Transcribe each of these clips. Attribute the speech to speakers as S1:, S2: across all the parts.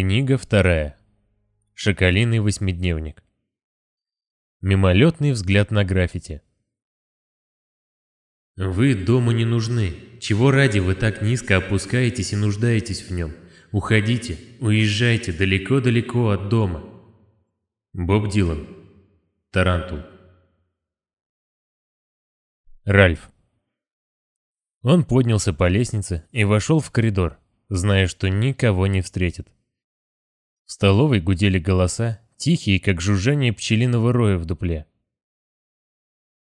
S1: Книга вторая. Шакалиный восьмидневник. Мимолетный взгляд на граффити.
S2: Вы дому не нужны. Чего ради вы так низко опускаетесь и нуждаетесь в нем? Уходите, уезжайте далеко-далеко от дома. Боб Дилан. Тарантул.
S1: Ральф. Он поднялся по лестнице и вошел в коридор, зная, что никого не встретит. В столовой гудели голоса, тихие, как жужжание пчелиного роя в дупле.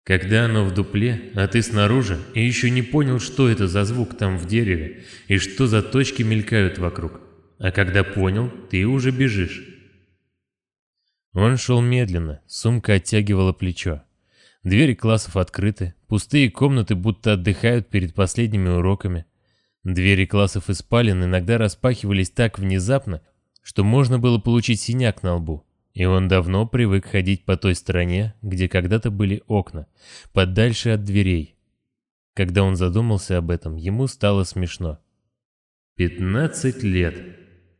S2: Когда оно в дупле, а ты снаружи, и еще не понял, что это за звук там в дереве, и что за точки мелькают вокруг. А когда понял, ты уже бежишь.
S1: Он шел медленно, сумка оттягивала плечо. Двери классов открыты, пустые комнаты будто отдыхают перед последними уроками. Двери классов и спален иногда распахивались так внезапно, что можно было получить синяк на лбу. И он давно привык ходить по той стороне, где когда-то были окна, подальше от дверей. Когда он задумался об этом, ему стало смешно.
S2: «Пятнадцать лет.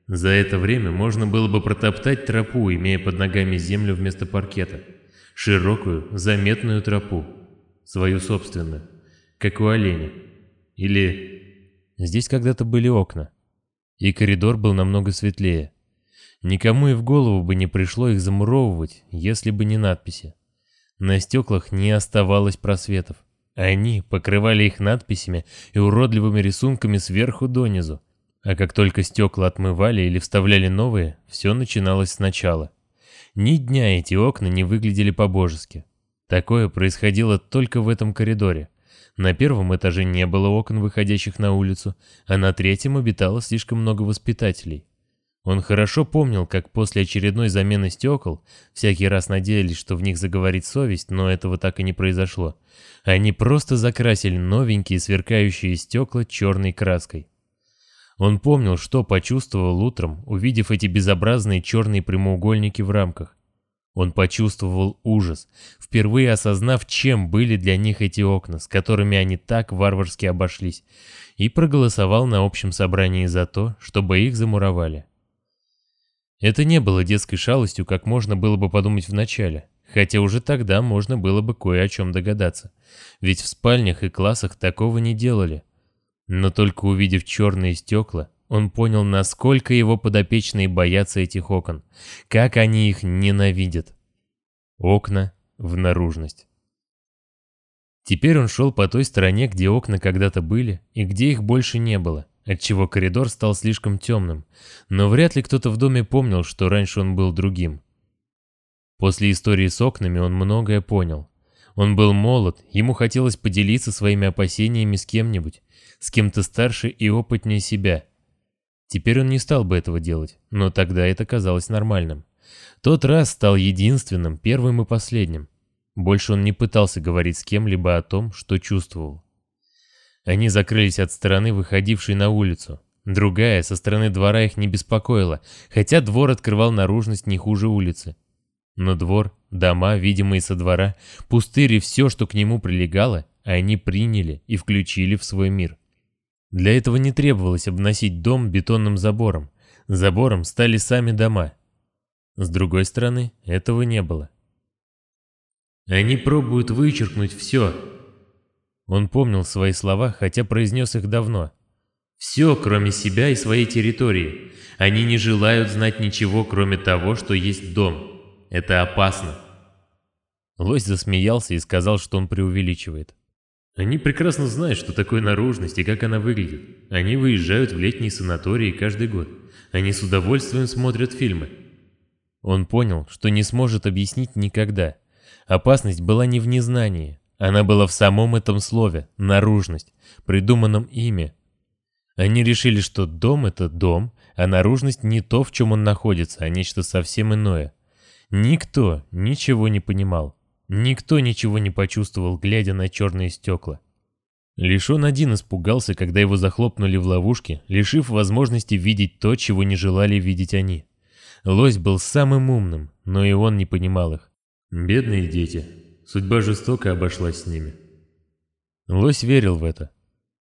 S2: За это время можно было бы протоптать тропу, имея под ногами землю вместо паркета. Широкую, заметную тропу. Свою собственную. Как у оленя. Или...
S1: Здесь когда-то были окна. И коридор был намного светлее. Никому и в голову бы не пришло их замуровывать, если бы не надписи. На стеклах не оставалось просветов. Они покрывали их надписями и уродливыми рисунками сверху донизу. А как только стекла отмывали или вставляли новые, все начиналось сначала. Ни дня эти окна не выглядели по-божески. Такое происходило только в этом коридоре. На первом этаже не было окон, выходящих на улицу, а на третьем обитало слишком много воспитателей. Он хорошо помнил, как после очередной замены стекол, всякий раз надеялись, что в них заговорит совесть, но этого так и не произошло. Они просто закрасили новенькие сверкающие стекла черной краской. Он помнил, что почувствовал утром, увидев эти безобразные черные прямоугольники в рамках. Он почувствовал ужас, впервые осознав, чем были для них эти окна, с которыми они так варварски обошлись, и проголосовал на общем собрании за то, чтобы их замуровали. Это не было детской шалостью, как можно было бы подумать вначале, хотя уже тогда можно было бы кое о чем догадаться, ведь в спальнях и классах такого не делали. Но только увидев черные стекла, он понял, насколько его подопечные боятся этих окон, как они их ненавидят. Окна в наружность. Теперь он шел по той стороне, где окна когда-то были и где их больше не было отчего коридор стал слишком темным, но вряд ли кто-то в доме помнил, что раньше он был другим. После истории с окнами он многое понял. Он был молод, ему хотелось поделиться своими опасениями с кем-нибудь, с кем-то старше и опытнее себя. Теперь он не стал бы этого делать, но тогда это казалось нормальным. Тот раз стал единственным, первым и последним. Больше он не пытался говорить с кем-либо о том, что чувствовал. Они закрылись от стороны, выходившей на улицу. Другая, со стороны двора их не беспокоила, хотя двор открывал наружность не хуже улицы. Но двор, дома, видимые со двора, пустырь и все, что к нему прилегало, они приняли и включили в свой мир. Для этого не требовалось обносить дом бетонным забором. Забором стали сами дома. С другой стороны, этого не было.
S2: «Они пробуют вычеркнуть все»,
S1: он помнил свои слова, хотя произнес их давно.
S2: «Все, кроме себя и своей территории. Они не желают знать ничего, кроме того, что есть дом. Это опасно».
S1: Лось засмеялся и сказал, что он преувеличивает.
S2: «Они прекрасно знают, что такое наружность и как она выглядит. Они выезжают в летние санатории каждый год. Они с удовольствием смотрят фильмы».
S1: Он понял, что не сможет объяснить никогда. Опасность была не в незнании, она была в самом этом слове, наружность, придуманном ими. Они решили, что дом — это дом, а наружность не то, в чем он находится, а нечто совсем иное. Никто ничего не понимал. Никто ничего не почувствовал, глядя на черные стекла. Лишь он один испугался, когда его захлопнули в ловушке, лишив возможности видеть то, чего не желали видеть они. Лось был самым умным, но и он не понимал их.
S2: «Бедные дети», Судьба жестоко обошлась с ними.
S1: Лось верил в это.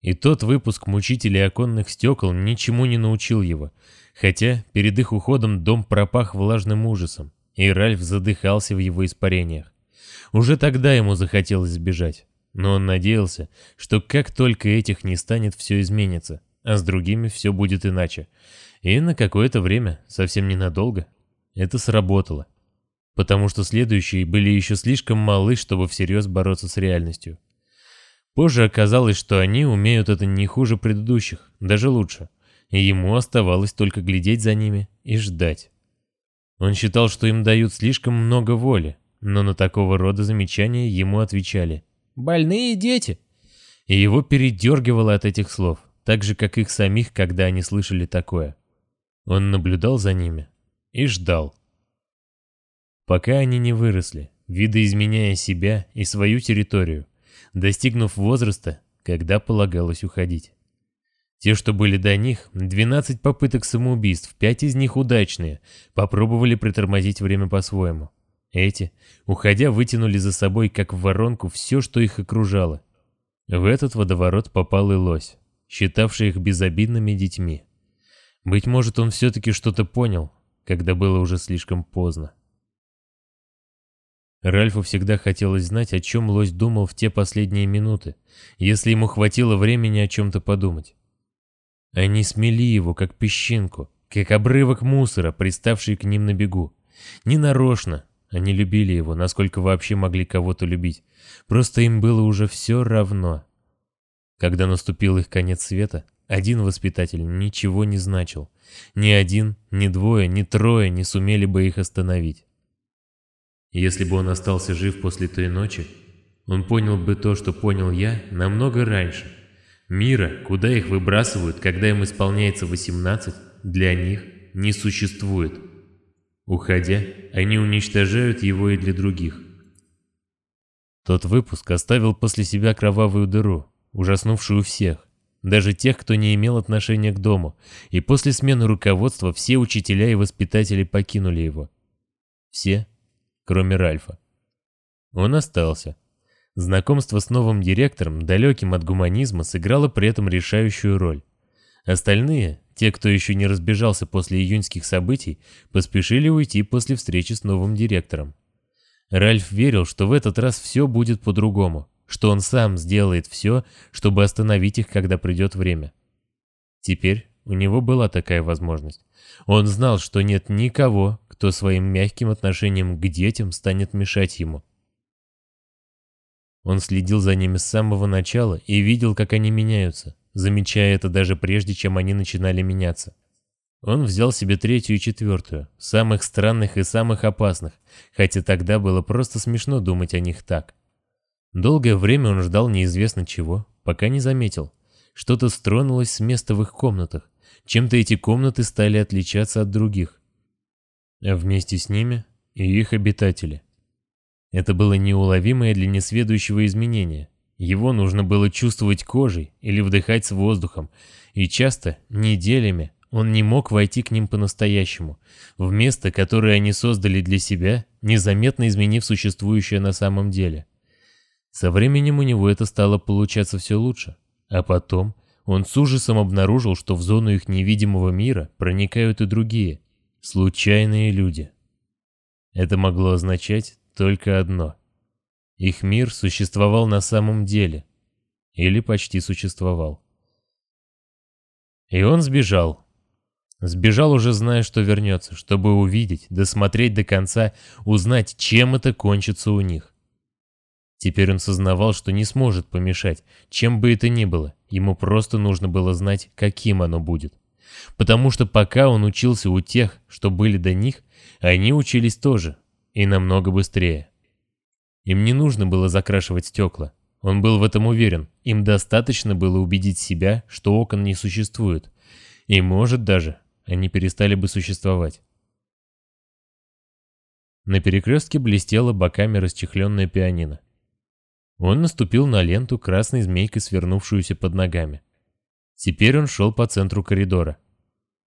S1: И тот выпуск мучителей оконных стекол ничему не научил его, хотя перед их уходом дом пропах влажным ужасом, и Ральф задыхался в его испарениях. Уже тогда ему захотелось сбежать, но он надеялся, что как только этих не станет, все изменится, а с другими все будет иначе. И на какое-то время, совсем ненадолго, это сработало. Потому что следующие были еще слишком малы, чтобы всерьез бороться с реальностью. Позже оказалось, что они умеют это не хуже предыдущих, даже лучше. И ему оставалось только глядеть за ними и ждать. Он считал, что им дают слишком много воли, но на такого рода замечания ему отвечали «Больные дети!» И его передергивало от этих слов, так же, как их самих, когда они слышали такое. Он наблюдал за ними и ждал. Пока они не выросли, видоизменяя себя и свою территорию, достигнув возраста, когда полагалось уходить. Те, что были до них, 12 попыток самоубийств, 5 из них удачные, попробовали притормозить время по-своему. Эти, уходя, вытянули за собой, как в воронку, все, что их окружало. В этот водоворот попал и лось, считавший их безобидными детьми. Быть может, он все-таки что-то понял, когда было уже слишком поздно. Ральфу всегда хотелось знать, о чем лось думал в те последние минуты, если ему хватило времени о чем-то подумать. Они смели его, как песчинку, как обрывок мусора, приставший к ним на бегу. Не нарочно, они любили его, насколько вообще могли кого-то любить. Просто им было уже все равно. Когда наступил их конец света, один воспитатель ничего не значил. Ни один, ни двое, ни трое не сумели бы их остановить. Если бы он остался жив после той ночи, он понял бы то, что понял я, намного раньше. Мира, куда их выбрасывают, когда им исполняется 18, для них не существует. Уходя, они уничтожают его и для других. Тот выпуск оставил после себя кровавую дыру, ужаснувшую всех, даже тех, кто не имел отношения к дому, и после смены руководства все учителя и воспитатели покинули его. Все, кроме Ральфа. Он остался. Знакомство с новым директором, далеким от гуманизма, сыграло при этом решающую роль. Остальные, те, кто еще не разбежался после июньских событий, поспешили уйти после встречи с новым директором. Ральф верил, что в этот раз все будет по-другому, что он сам сделает все, чтобы остановить их, когда придет время. Теперь у него была такая возможность. Он знал, что нет никого, кто своим мягким отношением к детям станет мешать ему. Он следил за ними с самого начала и видел, как они меняются, замечая это даже прежде, чем они начинали меняться. Он взял себе третью и четвертую, самых странных и самых опасных, хотя тогда было просто смешно думать о них так. Долгое время он ждал неизвестно чего, пока не заметил. Что-то стронулось с места в их комнатах. Чем-то эти комнаты стали отличаться от других. А вместе с ними и их обитатели. Это было неуловимое для несведущего изменение, его нужно было чувствовать кожей или вдыхать с воздухом, и часто, неделями, он не мог войти к ним по-настоящему, в место, которое они создали для себя, незаметно изменив существующее на самом деле. Со временем у него это стало получаться все лучше, а потом он с ужасом обнаружил, что в зону их невидимого мира проникают и другие, случайные люди. Это могло означать только одно — их мир существовал на самом деле. Или почти существовал. И он сбежал. Сбежал уже зная, что вернется, чтобы увидеть, досмотреть до конца, узнать, чем это кончится у них. Теперь он сознавал, что не сможет помешать, чем бы это ни было, ему просто нужно было знать, каким оно будет. Потому что пока он учился у тех, что были до них, они учились тоже, и намного быстрее. Им не нужно было закрашивать стекла. Он был в этом уверен. Им достаточно было убедить себя, что окон не существует. И, может, даже они перестали бы существовать. На перекрестке блестела боками расчехленная пианино. Он наступил на ленту красной змейкой, свернувшуюся под ногами. Теперь он шел по центру коридора.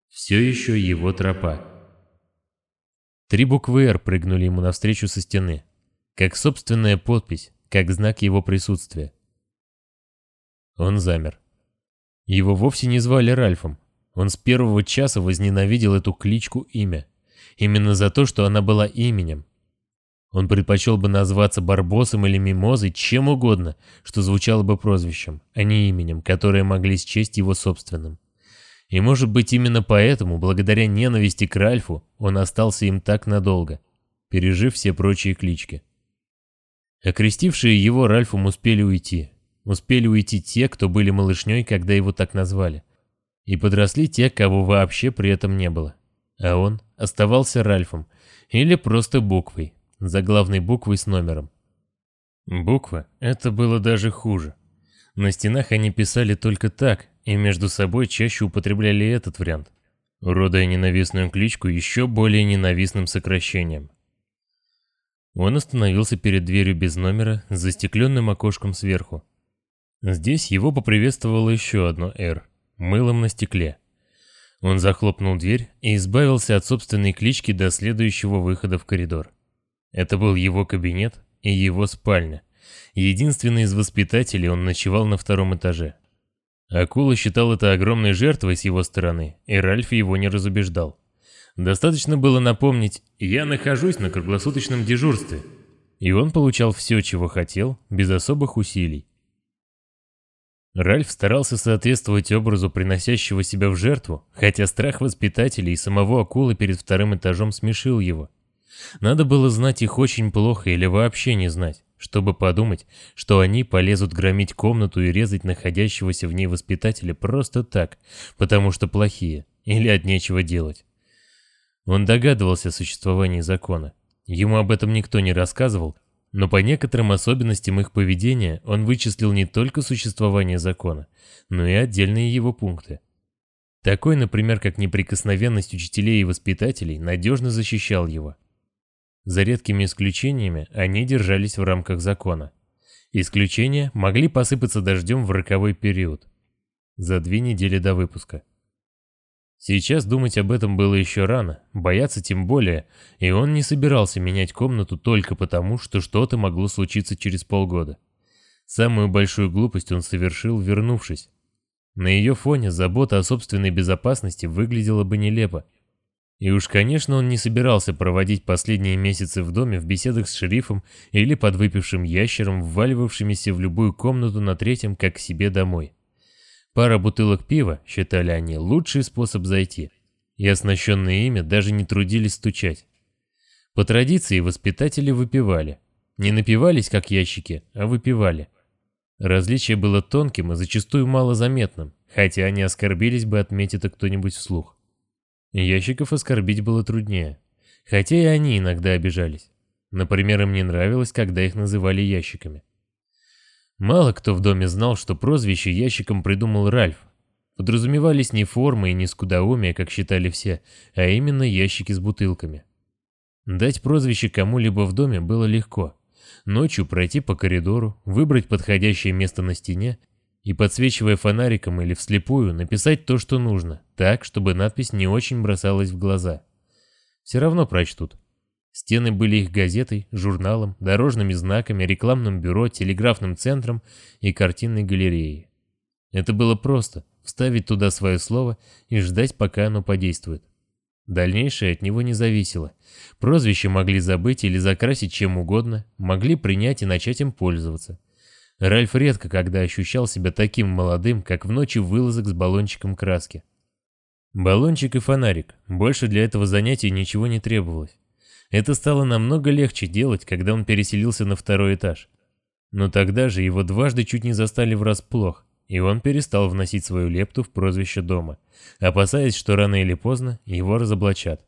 S1: Все еще его тропа. Три буквы «Р» прыгнули ему навстречу со стены как собственная подпись, как знак его присутствия. Он замер. Его вовсе не звали Ральфом. Он с первого часа возненавидел эту кличку имя. Именно за то, что она была именем. Он предпочел бы назваться Барбосом или Мимозой, чем угодно, что звучало бы прозвищем, а не именем, которое могли счесть его собственным. И может быть именно поэтому, благодаря ненависти к Ральфу, он остался им так надолго, пережив все прочие клички. Окрестившие его Ральфом успели уйти. Успели уйти те, кто были малышней, когда его так назвали. И подросли те, кого вообще при этом не было. А он оставался Ральфом, или просто буквой, заглавной буквой с номером. Буква — это было даже хуже. На стенах они писали только так, и между собой чаще употребляли этот вариант, уродая ненавистную кличку еще более ненавистным сокращением. Он остановился перед дверью без номера с застекленным окошком сверху. Здесь его поприветствовало еще одно «Р» — мылом на стекле. Он захлопнул дверь и избавился от собственной клички до следующего выхода в коридор. Это был его кабинет и его спальня. Единственный из воспитателей он ночевал на втором этаже. Акула считал это огромной жертвой с его стороны, и Ральф его не разубеждал. Достаточно было напомнить «я нахожусь на круглосуточном дежурстве», и он получал все, чего хотел, без особых усилий. Ральф старался соответствовать образу приносящего себя в жертву, хотя страх воспитателей и самого акулы перед вторым этажом смешил его. Надо было знать их очень плохо или вообще не знать, чтобы подумать, что они полезут громить комнату и резать находящегося в ней воспитателя просто так, потому что плохие, или от нечего делать. Он догадывался о существовании закона. Ему об этом никто не рассказывал, но по некоторым особенностям их поведения он вычислил не только существование закона, но и отдельные его пункты. Такой, например, как неприкосновенность учителей и воспитателей, надежно защищал его. За редкими исключениями они держались в рамках закона. Исключения могли посыпаться дождем в роковой период. За две недели до выпуска. Сейчас думать об этом было еще рано, бояться тем более, и он не собирался менять комнату только потому, что что-то могло случиться через полгода. Самую большую глупость он совершил, вернувшись. На ее фоне забота о собственной безопасности выглядела бы нелепо. И уж, конечно, он не собирался проводить последние месяцы в доме в беседах с шерифом или подвыпившим ящером, вваливавшимися в любую комнату на третьем, как к себе домой. Пара бутылок пива, считали они, лучший способ зайти. И оснащенные ими даже не трудились стучать. По традиции воспитатели выпивали. Не напивались, как ящики, а выпивали. Различие было тонким и зачастую малозаметным, хотя они оскорбились бы, отметить это кто-нибудь вслух. Ящиков оскорбить было труднее, хотя и они иногда обижались. Например, им не нравилось, когда их называли ящиками. Мало кто в доме знал, что прозвище ящиком придумал Ральф. Подразумевались не формы и не скудоумие, как считали все, а именно ящики с бутылками. Дать прозвище кому-либо в доме было легко. Ночью пройти по коридору, выбрать подходящее место на стене и, подсвечивая фонариком или вслепую, написать то, что нужно, так, чтобы надпись не очень бросалась в глаза. Все равно прочтут. Стены были их газетой, журналом, дорожными знаками, рекламным бюро, телеграфным центром и картинной галереей. Это было просто — вставить туда свое слово и ждать, пока оно подействует. Дальнейшее от него не зависело. Прозвище могли забыть или закрасить чем угодно, могли принять и начать им пользоваться — Ральф редко когда ощущал себя таким молодым, как в ночи вылазок с баллончиком краски. Баллончик и фонарик. Больше для этого занятия ничего не требовалось. Это стало намного легче делать, когда он переселился на второй этаж. Но тогда же его дважды чуть не застали врасплох, и он перестал вносить свою лепту в прозвище дома, опасаясь, что рано или поздно его разоблачат.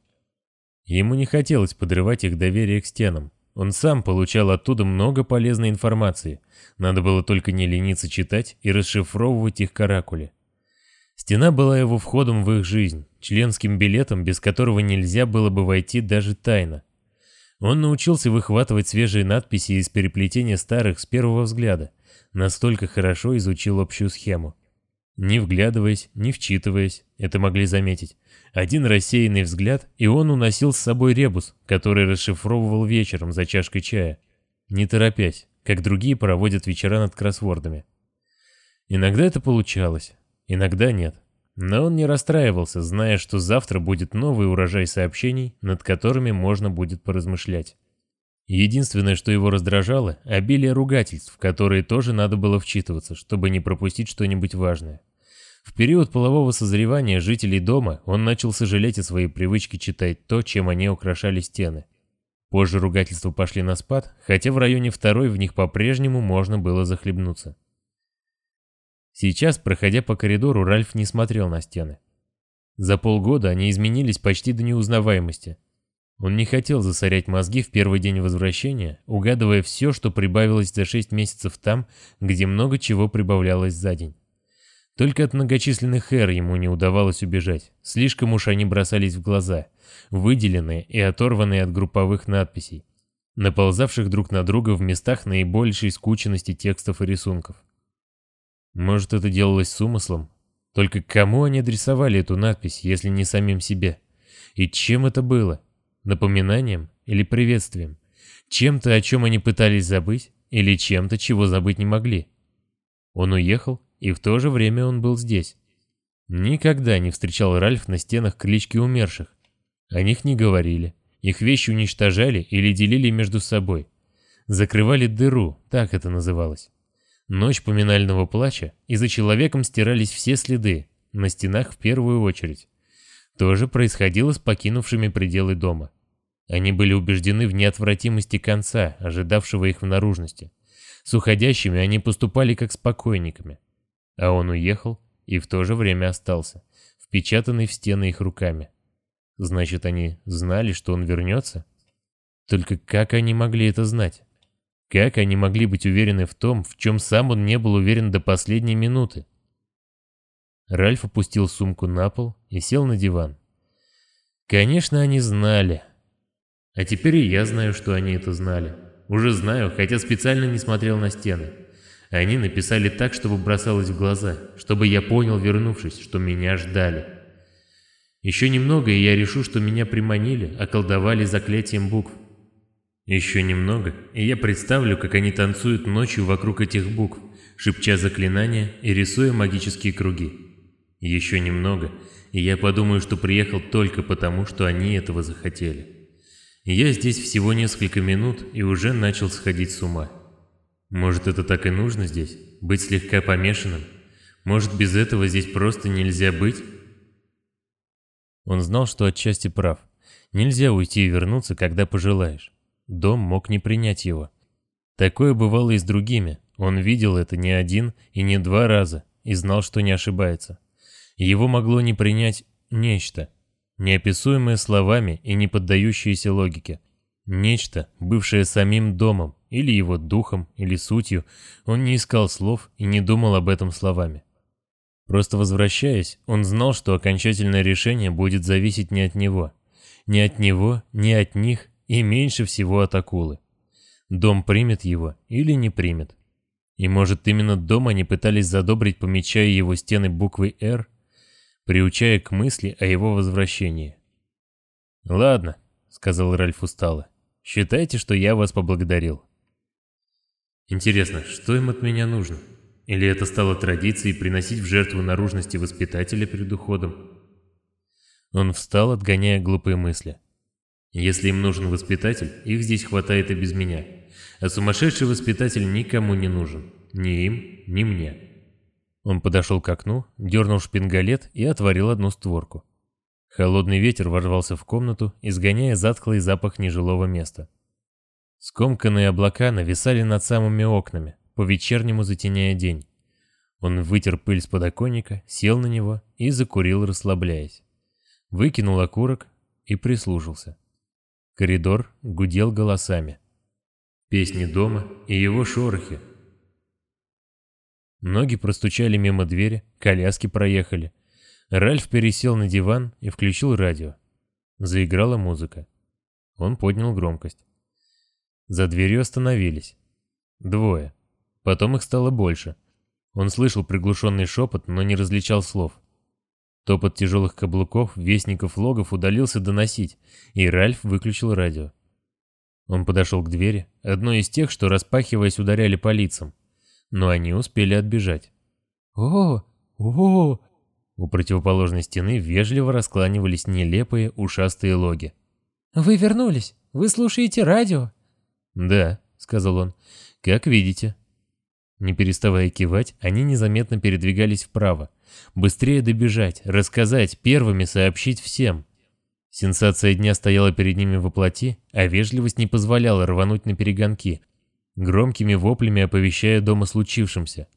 S1: Ему не хотелось подрывать их доверие к стенам, он сам получал оттуда много полезной информации. Надо было только не лениться читать и расшифровывать их каракули. Стена была его входом в их жизнь, членским билетом, без которого нельзя было бы войти даже тайно. Он научился выхватывать свежие надписи из переплетения старых с первого взгляда, настолько хорошо изучил общую схему. Не вглядываясь, не вчитываясь, это могли заметить. Один рассеянный взгляд, и он уносил с собой ребус, который расшифровывал вечером за чашкой чая. Не торопясь, как другие проводят вечера над кроссвордами. Иногда это получалось. иногда нет. Но он не расстраивался, зная, что завтра будет новый урожай сообщений, над которыми можно будет поразмышлять. Единственное, что его раздражало, обилие ругательств, которые тоже надо было вчитываться, чтобы не пропустить что-нибудь важное. В период полового созревания жителей дома он начал сожалеть о своей привычке читать то, чем они украшали стены. Позже ругательства пошли на спад, хотя в районе второй в них по-прежнему можно было захлебнуться. Сейчас, проходя по коридору, Ральф не смотрел на стены. За полгода они изменились почти до неузнаваемости. Он не хотел засорять мозги в первый день возвращения, угадывая все, что прибавилось за шесть месяцев там, где много чего прибавлялось за день. Только от многочисленных эр ему не удавалось убежать, слишком уж они бросались в глаза, выделенные и оторванные от групповых надписей, наползавших друг на друга в местах наибольшей скученности текстов и рисунков. Может, это делалось с умыслом? Только кому они адресовали эту надпись, если не самим себе? И чем это было? Напоминанием или приветствием? Чем-то, о чем они пытались забыть, или чем-то, чего забыть не могли? Он уехал, и в то же время он был здесь. Никогда не встречал Ральф на стенах клички умерших. О них не говорили. Их вещи уничтожали или делили между собой. Закрывали дыру, так это называлось. Ночь поминального плача, и за человеком стирались все следы, на стенах в первую очередь. То же происходило с покинувшими пределы дома. Они были убеждены в неотвратимости конца, ожидавшего их в наружности. С уходящими они поступали как с покойниками. А он уехал и в то же время остался, впечатанный в стены их руками. Значит, они знали, что он вернется? Только как они могли это знать? Как они могли быть уверены в том, в чем сам он не был уверен до последней минуты? Ральф опустил сумку на пол и сел на диван. Конечно, они знали. А теперь и я знаю, что они это знали. Уже знаю, хотя специально не смотрел на стены. Они написали так, чтобы бросалось в глаза, чтобы я понял, вернувшись, что меня ждали. Еще немного, и я решу, что меня приманили, околдовали заклятием букв. Еще немного, и я представлю, как они танцуют ночью вокруг этих букв, шепча заклинания и рисуя магические круги. Еще немного, и я подумаю, что приехал только потому, что они этого захотели. Я здесь всего несколько минут и уже начал сходить с ума. Может, это так и нужно здесь? Быть слегка помешанным? Может, без этого здесь просто нельзя быть? Он знал, что отчасти прав. Нельзя уйти и вернуться, когда пожелаешь. Дом мог не принять его. Такое бывало и с другими. Он видел это не один и не два раза и знал, что не ошибается. Его могло не принять нечто, неописуемое словами и не поддающееся логике. Нечто, бывшее самим домом, или его духом, или сутью, он не искал слов и не думал об этом словами. Просто возвращаясь, он знал, что окончательное решение будет зависеть не от него. Не от него, не от них и меньше всего от акулы. Дом примет его или не примет. И может именно дом они пытались задобрить, помечая его стены буквой «Р», приучая к мысли о его возвращении. «Ладно», — сказал Ральф устало, — «считайте, что я вас поблагодарил». Интересно, что им от меня нужно? Или это стало традицией приносить в жертву наружности воспитателя перед уходом? Он встал, отгоняя глупые мысли. Если им нужен воспитатель, их здесь хватает и без меня. А сумасшедший воспитатель никому не нужен. Ни им, ни мне. Он подошел к окну, дернул шпингалет и отворил одну створку. Холодный ветер ворвался в комнату, изгоняя затхлый запах нежилого места. Скомканные облака нависали над самыми окнами, по-вечернему затеняя день. Он вытер пыль с подоконника, сел на него и закурил, расслабляясь. Выкинул окурок и прислушался. Коридор гудел голосами. Песни дома и его шорохи. Ноги простучали мимо двери, коляски проехали. Ральф пересел на диван и включил радио. Заиграла музыка. Он поднял громкость. За дверью остановились. Двое. Потом их стало больше. Он слышал приглушенный шепот, но не различал слов. Топот тяжелых каблуков вестников логов удалился доносить, и Ральф выключил радио. Он подошел к двери, одной из тех, что распахиваясь ударяли по лицам. Но они успели отбежать. «О, О, У противоположной стены вежливо раскланивались нелепые ушастые логи.
S3: «Вы вернулись? Вы слушаете радио?»
S1: «Да», — сказал он, — «как видите». Не переставая кивать, они незаметно передвигались вправо. Быстрее добежать, рассказать, первыми сообщить всем. Сенсация дня стояла перед ними во плоти, а вежливость не позволяла рвануть на перегонки, громкими воплями оповещая дом о случившемся.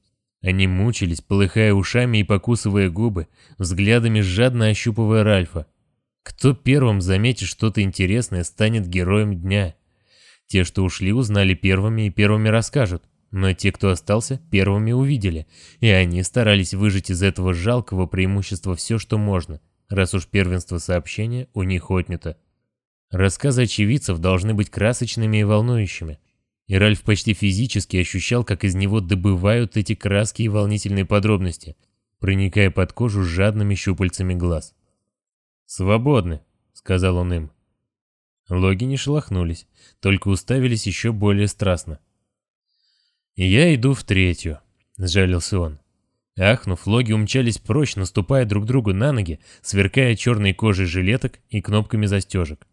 S1: Они мучились, полыхая ушами и покусывая губы, взглядами жадно ощупывая Ральфа. Кто первым заметит что-то интересное, станет героем дня. Те, что ушли, узнали первыми и первыми расскажут. Но те, кто остался, первыми увидели, и они старались выжать из этого жалкого преимущества все, что можно, раз уж первенство сообщения у них отнято. Рассказы очевидцев должны быть красочными и волнующими. И Ральф почти физически ощущал, как из него добывают эти краски и волнительные подробности, проникая под кожу жадными щупальцами глаз. «Свободны», — сказал он им. Логи не шелохнулись, только уставились еще более страстно. «Я иду в третью», — сжалился он. Ахнув, логи умчались прочь, наступая друг другу на ноги, сверкая черной кожей жилеток и кнопками застежек.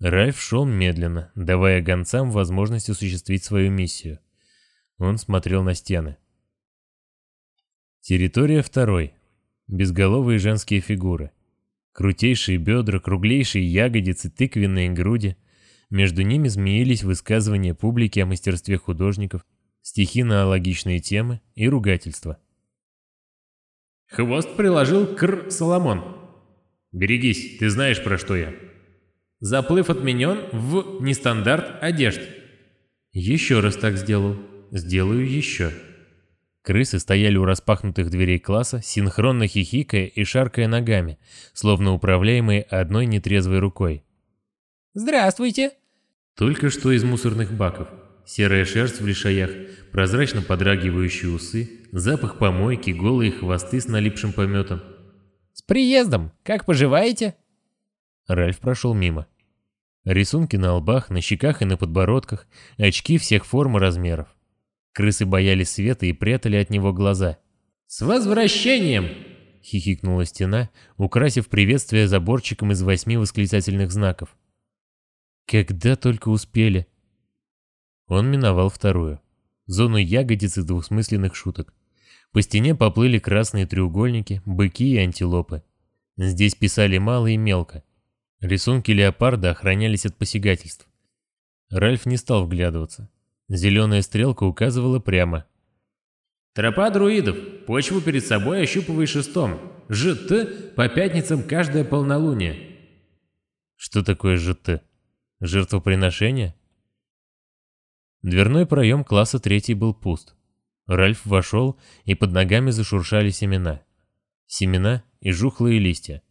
S1: Ральф шел медленно, давая гонцам возможность осуществить свою миссию. Он смотрел на стены. Территория второй. Безголовые женские фигуры. Крутейшие бедра, круглейшие ягодицы, тыквенные груди. Между ними змеились высказывания публики о мастерстве художников, стихи на логичные темы и ругательства.
S2: Хвост приложил Кр Соломон. Берегись, ты знаешь, про что я. Заплыв отменен в нестандарт одежд.
S1: Еще раз так сделал. Сделаю еще. Крысы стояли у распахнутых дверей класса, синхронно хихикая и шаркая ногами, словно управляемые одной нетрезвой рукой.
S3: «Здравствуйте!»
S1: Только что из мусорных баков. Серая шерсть в лишаях, прозрачно подрагивающие усы, запах помойки, голые хвосты с налипшим пометом.
S3: «С приездом! Как поживаете?»
S1: Ральф прошел мимо. Рисунки на лбах, на щеках и на подбородках, очки всех форм и размеров. Крысы боялись света и прятали от него глаза.
S2: «С возвращением!»
S1: — хихикнула стена, украсив приветствие заборчиком из восьми восклицательных знаков. «Когда только успели!» Он миновал вторую. Зону ягодиц и двухсмысленных шуток. По стене поплыли красные треугольники, быки и антилопы. Здесь писали мало и мелко. Рисунки леопарда охранялись от посягательств. Ральф не стал вглядываться. Зеленая стрелка указывала прямо.
S2: «Тропа друидов. Почву перед собой ощупывай шестом. ЖТ по пятницам каждое полнолуние».
S1: «Что такое ЖТ? Жертвоприношение?» Дверной проем класса третий был пуст. Ральф вошел, и под ногами зашуршали семена. Семена и жухлые листья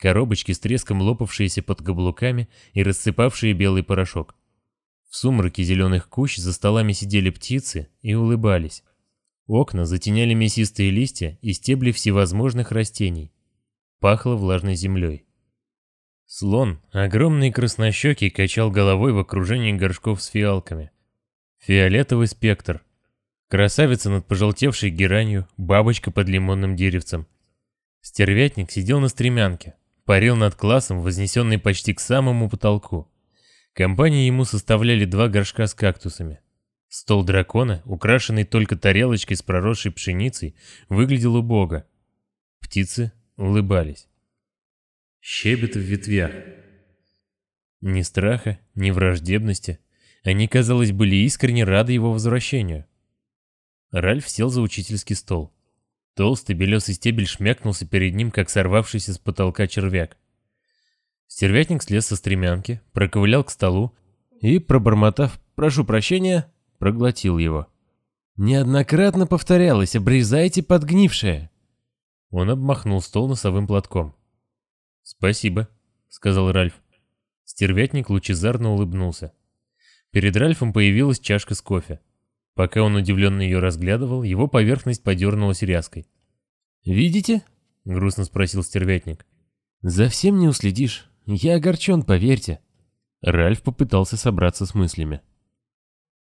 S1: коробочки с треском лопавшиеся под каблуками и рассыпавшие белый порошок. В сумраке зеленых кущ за столами сидели птицы и улыбались. Окна затеняли мясистые листья и стебли всевозможных растений. Пахло влажной землей. Слон, огромный краснощекий, качал головой в окружении горшков с фиалками. Фиолетовый спектр. Красавица над пожелтевшей геранью, бабочка под лимонным деревцем. Стервятник сидел на стремянке, парил над классом, вознесенный почти к самому потолку. Компании ему составляли два горшка с кактусами. Стол дракона, украшенный только тарелочкой с проросшей пшеницей, выглядел убого. Птицы улыбались. Щебет в ветвях. Ни страха, ни враждебности. Они, казалось, были искренне рады его возвращению. Ральф сел за учительский стол. Толстый белесый стебель шмякнулся перед ним, как сорвавшийся с потолка червяк. Стервятник слез со стремянки, проковылял к столу и, пробормотав «прошу прощения», проглотил его. «Неоднократно повторялось, обрезайте подгнившее!» Он обмахнул стол носовым платком. «Спасибо», — сказал Ральф. Стервятник лучезарно улыбнулся. Перед Ральфом появилась чашка с кофе. Пока он удивленно ее разглядывал, его поверхность подернулась ряской. «Видите?» — грустно спросил стервятник. «За всем не уследишь. Я огорчен, поверьте». Ральф попытался собраться с мыслями.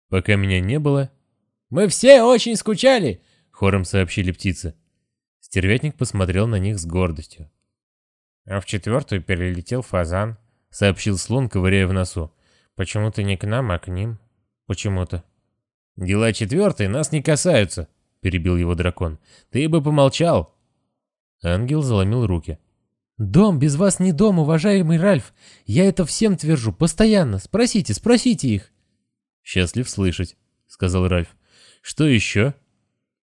S1: «Пока меня не было...»
S3: «Мы все очень скучали!»
S1: — хором сообщили птицы. Стервятник посмотрел на них с гордостью.
S3: А в четвертую перелетел фазан,
S1: сообщил слон, ковыряя в носу.
S3: Почему-то не к нам, а к ним. Почему-то.
S1: Дела четвертой нас не касаются, перебил его дракон. Ты бы помолчал. Ангел заломил руки.
S3: «Дом без вас не дом, уважаемый Ральф. Я это всем твержу, постоянно. Спросите, спросите их».
S1: «Счастлив слышать», — сказал Ральф. «Что еще?»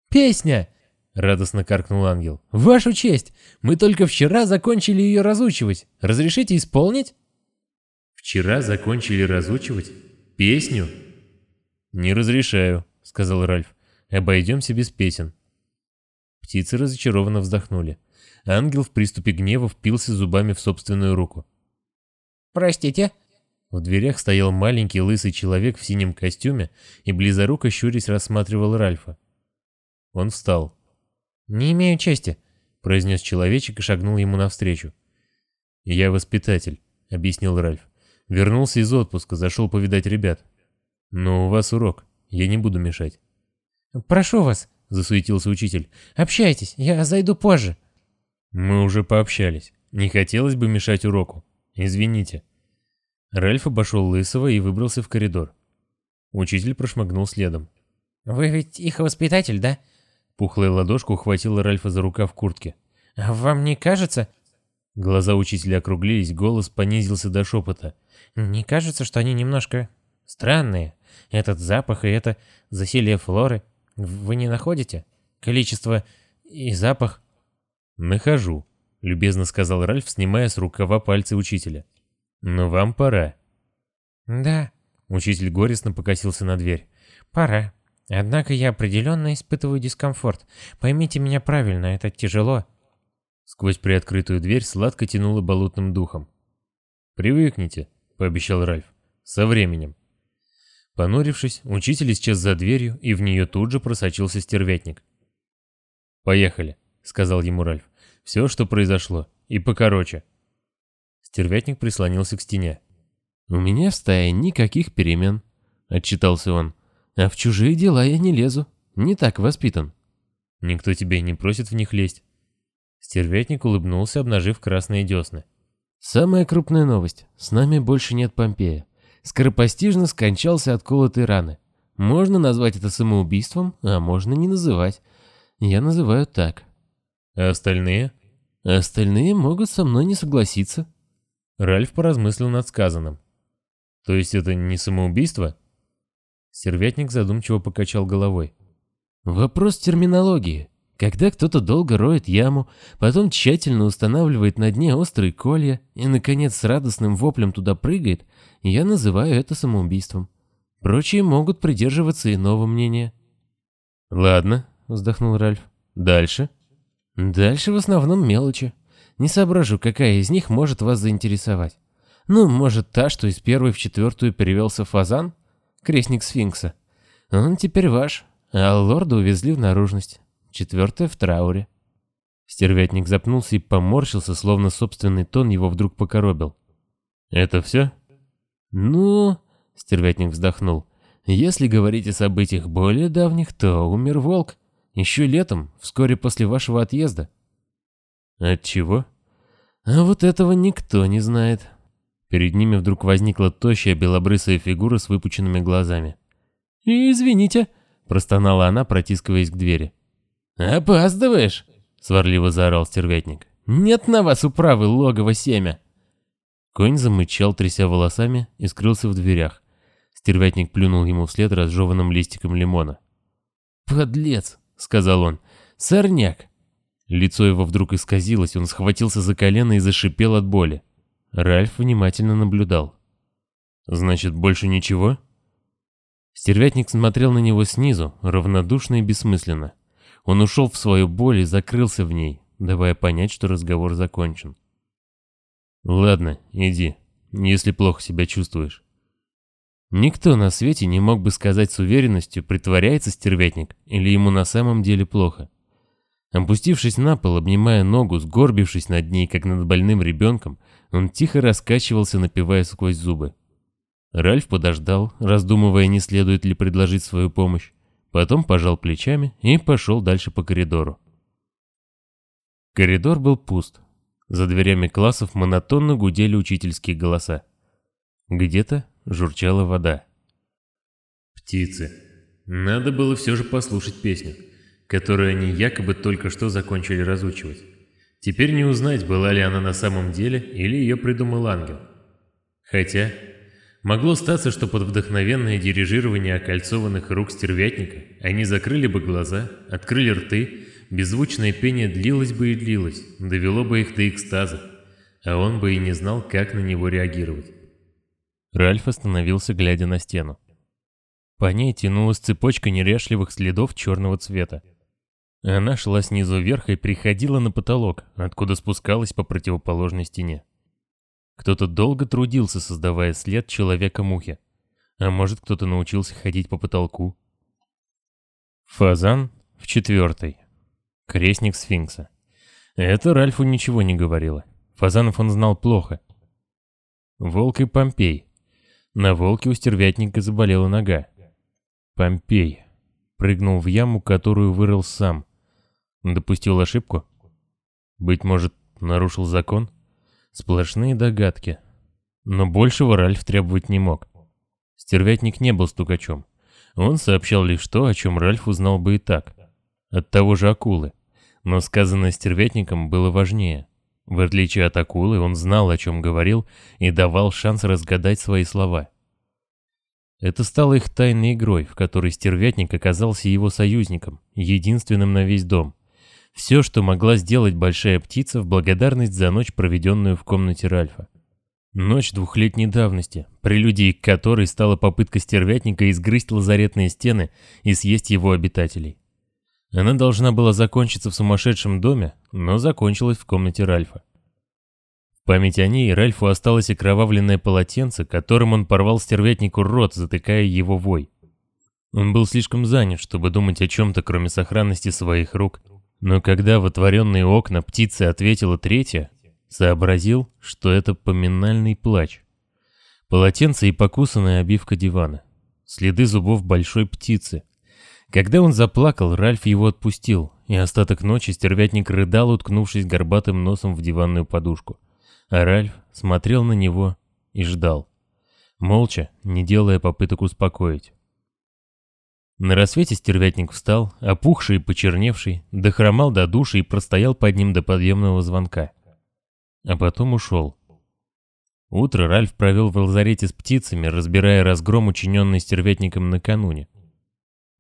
S3: «Песня!»
S1: — радостно каркнул ангел.
S3: «Вашу честь! Мы только вчера закончили ее разучивать. Разрешите исполнить?»
S1: «Вчера закончили разучивать? Песню?» «Не разрешаю», — сказал Ральф. «Обойдемся без песен». Птицы разочарованно вздохнули. Ангел в приступе гнева впился зубами в собственную руку.
S3: «Простите?»
S1: В дверях стоял маленький лысый человек в синем костюме и близоруко щурясь рассматривал Ральфа. Он встал.
S3: «Не имею чести», — произнес человечек и шагнул ему навстречу.
S1: «Я воспитатель», — объяснил Ральф. «Вернулся из отпуска, зашел повидать ребят. Но у вас урок, я не буду мешать».
S3: «Прошу вас», — засуетился учитель. «Общайтесь, я зайду позже».
S1: «Мы уже пообщались. Не хотелось бы мешать уроку. Извините». Ральф обошел Лысого и выбрался в коридор. Учитель прошмыгнул следом.
S3: «Вы ведь их воспитатель, да?»
S1: Пухлая ладошка ухватила Ральфа за рукав куртки.
S3: «А вам не кажется...»
S1: Глаза учителя округлились, голос понизился до шепота.
S3: «Не кажется, что они немножко странные? Этот запах и это засилие флоры. Вы не находите? Количество и запах...»
S1: «Нахожу», — любезно сказал Ральф, снимая с рукава пальцы учителя. «Но вам пора».
S3: «Да», —
S1: учитель горестно покосился на дверь.
S3: «Пора. Однако я определенно испытываю дискомфорт. Поймите меня правильно, это тяжело».
S1: Сквозь приоткрытую дверь сладко тянуло болотным духом. «Привыкните», — пообещал Ральф. «Со временем». Понурившись, учитель исчез за дверью, и в нее тут же просочился стервятник. «Поехали», — сказал ему Ральф. «Все, что произошло, и покороче». Стервятник прислонился к стене.
S2: «У меня в стае никаких перемен», — отчитался он. «А в чужие дела я не лезу. Не так воспитан».
S1: «Никто тебя и не просит в них лезть». Стервятник улыбнулся, обнажив красные десны.
S2: «Самая крупная новость. С нами больше нет Помпея. Скоропостижно скончался от колотой раны. Можно назвать это самоубийством, а можно не называть. Я называю так.
S1: А остальные?
S2: Остальные могут со мной не согласиться.
S1: Ральф поразмыслил над сказанным. То есть это не самоубийство? Сервятник задумчиво покачал головой.
S2: Вопрос терминологии. Когда кто-то долго роет яму, потом тщательно устанавливает на дне острые колья и, наконец, с радостным воплем туда прыгает, я называю это самоубийством. Прочие могут придерживаться иного мнения.
S1: «Ладно», — вздохнул Ральф. «Дальше?»
S2: «Дальше в основном мелочи. Не соображу, какая из них может вас заинтересовать. Ну, может, та, что из первой в четвертую перевелся фазан? Крестник сфинкса. Он теперь ваш, а лорда увезли в наружность. Четвертая в трауре».
S1: Стервятник запнулся и поморщился, словно собственный тон его вдруг покоробил. «Это все?»
S2: «Ну...» — стервятник вздохнул. «Если говорить о событиях более давних, то умер волк. Еще летом, вскоре после вашего отъезда.
S1: От чего?
S2: А вот этого никто не знает.
S1: Перед ними вдруг возникла тощая белобрысая фигура с выпученными глазами.
S2: «Извините», —
S1: простонала она, протискиваясь к двери.
S2: «Опаздываешь», — сварливо заорал стервятник. «Нет на вас управы логово семя».
S1: Конь замычал, тряся волосами, и скрылся в дверях. Стервятник плюнул ему вслед разжеванным листиком лимона.
S2: «Подлец», — сказал он, — «сорняк».
S1: Лицо его вдруг исказилось, он схватился за колено и зашипел от боли. Ральф внимательно наблюдал. «Значит, больше ничего?» Стервятник смотрел на него снизу, равнодушно и бессмысленно. Он ушел в свою боль и закрылся в ней, давая понять, что разговор закончен. «Ладно, иди, если плохо себя чувствуешь». Никто на свете не мог бы сказать с уверенностью, притворяется стервятник или ему на самом деле плохо. Опустившись на пол, обнимая ногу, сгорбившись над ней, как над больным ребенком, он тихо раскачивался, напивая сквозь зубы. Ральф подождал, раздумывая, не следует ли предложить свою помощь, потом пожал плечами и пошел дальше по коридору. Коридор был пуст. За дверями классов монотонно гудели учительские голоса. Где-то журчала вода.
S2: Птицы. Надо было все же послушать песню, которую они якобы только что закончили разучивать. Теперь не узнать, была ли она на самом деле или ее придумал ангел. Хотя, могло статься, что под вдохновенное дирижирование окольцованных рук стервятника они закрыли бы глаза, открыли рты, беззвучное пение длилось бы и длилось, довело бы их до экстаза, а он бы и не знал, как на него реагировать.
S1: Ральф остановился, глядя на стену. По ней тянулась цепочка неряшливых следов черного цвета. Она шла снизу вверх и приходила на потолок, откуда спускалась по противоположной стене. Кто-то долго трудился, создавая след человека-мухи. А может, кто-то научился ходить по потолку. Фазан в четвертой. Крестник сфинкса. Это Ральфу ничего не говорило. Фазанов он знал плохо. Волк и Помпей. На волке у стервятника заболела нога. Помпей. Прыгнул в яму, которую вырыл сам. Допустил ошибку? Быть может, нарушил закон? Сплошные догадки. Но большего Ральф требовать не мог. Стервятник не был стукачом. Он сообщал лишь то, о чем Ральф узнал бы и так. От того же акулы. Но сказанное стервятником было важнее. В отличие от акулы, он знал, о чем говорил, и давал шанс разгадать свои слова. Это стало их тайной игрой, в которой стервятник оказался его союзником, единственным на весь дом. Все, что могла сделать большая птица в благодарность за ночь, проведенную в комнате Ральфа. Ночь двухлетней давности, прелюдией к которой стала попытка стервятника изгрызть лазаретные стены и съесть его обитателей. Она должна была закончиться в сумасшедшем доме, но закончилась в комнате Ральфа память о ней Ральфу осталось окровавленное полотенце, которым он порвал стервятнику рот, затыкая его вой. Он был слишком занят, чтобы думать о чем-то, кроме сохранности своих рук, но когда в отворенные окна птицы ответила третья, сообразил, что это поминальный плач. Полотенце и покусанная обивка дивана. Следы зубов большой птицы. Когда он заплакал, Ральф его отпустил, и остаток ночи стервятник рыдал, уткнувшись горбатым носом в диванную подушку. А Ральф смотрел на него и ждал, молча, не делая попыток успокоить. На рассвете стервятник встал, опухший и почерневший, дохромал до души и простоял под ним до подъемного звонка. А потом ушел. Утро Ральф провел в лазарете с птицами, разбирая разгром, учиненный стервятником накануне.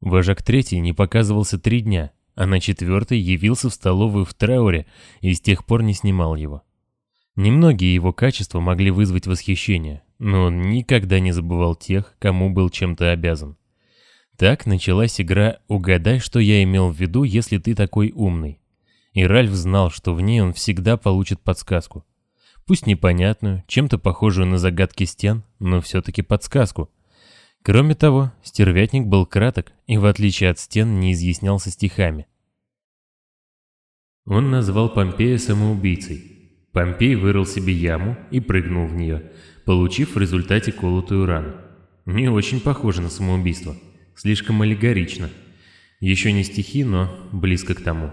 S1: Вожак третий не показывался три дня, а на четвертый явился в столовую в трауре и с тех пор не снимал его. Немногие его качества могли вызвать восхищение, но он никогда не забывал тех, кому был чем-то обязан. Так началась игра «Угадай, что я имел в виду, если ты такой умный». И Ральф знал, что в ней он всегда получит подсказку. Пусть непонятную, чем-то похожую на загадки стен, но все-таки подсказку. Кроме того, стервятник был краток и, в отличие от стен, не изъяснялся стихами.
S2: Он назвал Помпея самоубийцей, Помпей вырыл себе яму и прыгнул в нее, получив в результате колотую рану. Не очень похоже на самоубийство, слишком аллегорично. Еще не стихи, но близко к тому.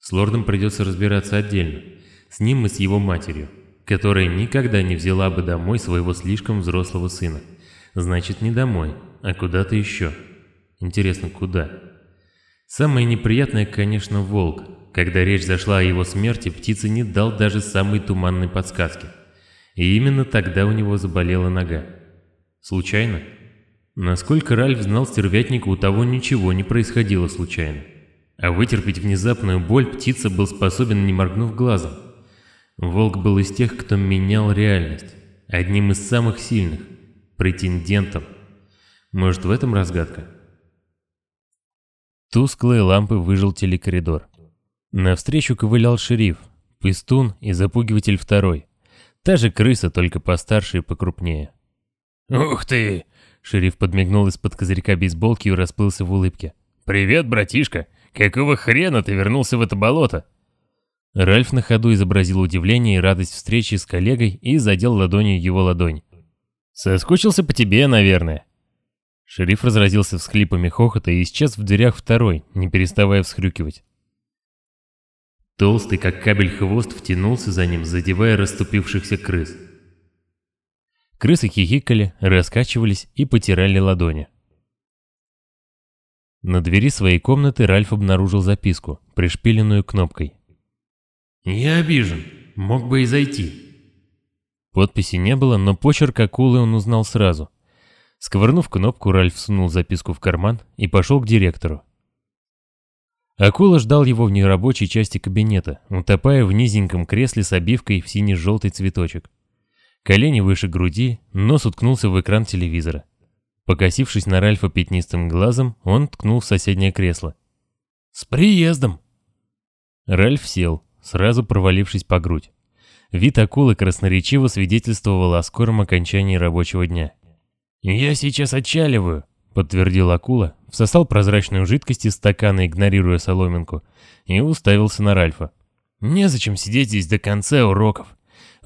S2: С лордом придется разбираться отдельно, с ним и с его матерью, которая никогда не взяла бы домой своего слишком взрослого сына. Значит, не домой, а куда-то еще. Интересно, куда? Самое неприятное, конечно, волк, когда речь зашла о его смерти, птица не дал даже самой туманной подсказки. И именно тогда у него заболела нога. Случайно? Насколько Ральф знал стервятника, у того ничего не происходило случайно. А вытерпеть внезапную боль птица был способен, не моргнув глазом. Волк был из тех, кто менял реальность. Одним из самых сильных. Претендентом. Может, в этом разгадка?
S1: Тусклые лампы выжил телекоридор. Навстречу ковылял шериф, пыстун и запугиватель второй. Та же крыса, только постарше и покрупнее.
S4: «Ух ты!»
S1: — шериф подмигнул из-под козырька бейсболки и расплылся в улыбке.
S4: «Привет, братишка! Какого хрена ты вернулся в это болото?»
S1: Ральф на ходу изобразил удивление и радость встречи с коллегой и задел ладонью его ладонь.
S4: «Соскучился по тебе, наверное».
S1: Шериф разразился всхлипами хохота и исчез в дверях второй, не переставая всхрюкивать.
S2: Толстый, как кабель хвост, втянулся за ним, задевая расступившихся крыс.
S1: Крысы хихикали, раскачивались и потирали ладони. На двери своей комнаты Ральф обнаружил записку, пришпиленную кнопкой.
S2: «Я обижен. Мог бы и зайти».
S1: Подписи не было, но почерк акулы он узнал сразу. Сковырнув кнопку, Ральф сунул записку в карман и пошел к директору. Акула ждал его в нерабочей части кабинета, утопая в низеньком кресле с обивкой в синий-желтый цветочек. Колени выше груди, нос уткнулся в экран телевизора. Покосившись на Ральфа пятнистым глазом, он ткнул в соседнее кресло.
S2: «С приездом!»
S1: Ральф сел, сразу провалившись по грудь. Вид акулы красноречиво свидетельствовал о скором окончании рабочего дня.
S2: «Я сейчас отчаливаю», —
S1: подтвердил акула, всосал прозрачную жидкость из стакана, игнорируя соломинку, и уставился на Ральфа.
S2: «Незачем сидеть здесь до конца уроков.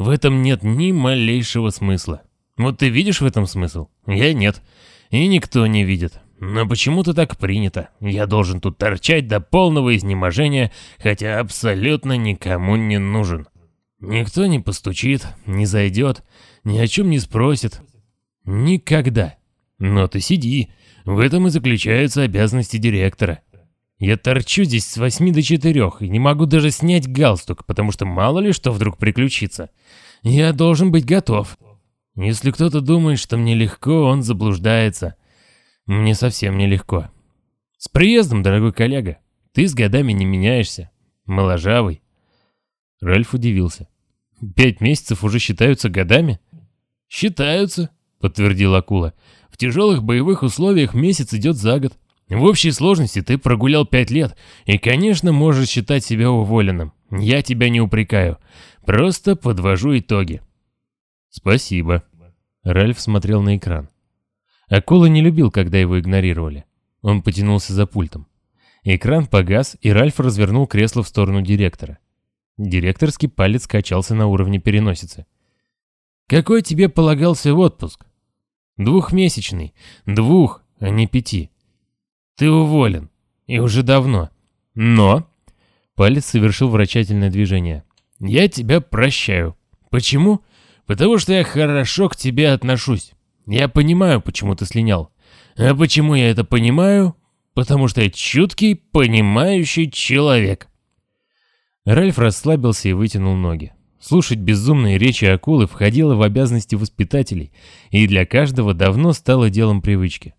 S2: В этом нет ни малейшего смысла. Вот ты видишь в этом смысл? Я нет. И никто не видит. Но почему-то так принято. Я должен тут торчать до полного изнеможения, хотя абсолютно никому не нужен. Никто не постучит, не зайдет, ни о чем не спросит. Никогда. Но ты сиди. В этом и заключаются обязанности директора. Я торчу здесь с восьми до четырех и не могу даже снять галстук, потому что мало ли что вдруг приключится. Я должен быть готов. Если кто-то думает, что мне легко, он заблуждается. Мне совсем нелегко. С приездом, дорогой коллега. Ты с годами не меняешься. Моложавый.
S1: Ральф удивился. «Пять месяцев уже считаются годами?»
S2: «Считаются», — подтвердил Акула. «В тяжелых боевых условиях месяц идет за год. В общей сложности ты прогулял пять лет, и, конечно, можешь считать себя уволенным. Я тебя не упрекаю. Просто подвожу итоги».
S1: «Спасибо». Ральф смотрел на экран. Акула не любил, когда его игнорировали. Он потянулся за пультом. Экран погас, и Ральф развернул кресло в сторону директора. Директорский палец качался на уровне переносицы.
S2: «Какой тебе полагался отпуск?» «Двухмесячный. Двух, а не пяти. Ты уволен. И уже давно. Но...»
S1: Палец совершил врачательное движение.
S2: «Я тебя прощаю. Почему? Потому что я хорошо к тебе отношусь. Я понимаю, почему ты слинял. А почему я это понимаю? Потому что я чуткий, понимающий человек.
S1: Ральф расслабился и вытянул ноги. Слушать безумные речи акулы входило в обязанности воспитателей, и для каждого давно стало делом привычки.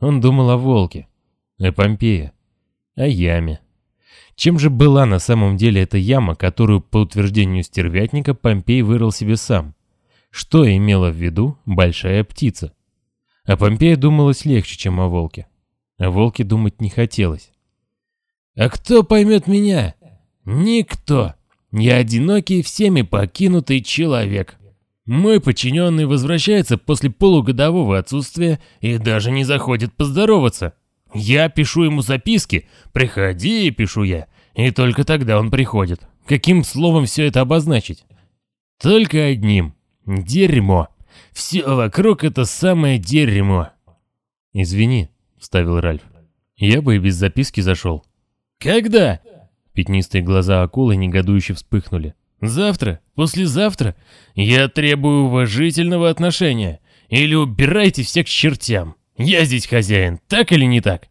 S1: Он думал о волке, о Помпее, о яме. Чем же была на самом деле эта яма, которую, по утверждению стервятника, Помпей вырыл себе сам? Что имела в виду большая птица? О Помпее думалось легче, чем о волке. О волке думать не хотелось.
S2: «А кто поймет меня?» Никто. Я одинокий, всеми покинутый человек. Мой подчиненный возвращается после полугодового отсутствия и даже не заходит поздороваться. Я пишу ему записки, приходи, пишу я, и только тогда он приходит. Каким словом все это обозначить? Только одним. Дерьмо. Все вокруг это самое дерьмо.
S1: Извини, вставил Ральф. Я бы и без записки зашел.
S2: Когда?
S1: Пятнистые глаза акулы негодующе вспыхнули.
S2: «Завтра? Послезавтра? Я требую уважительного отношения. Или убирайте всех к чертям. Я здесь хозяин, так или не так?»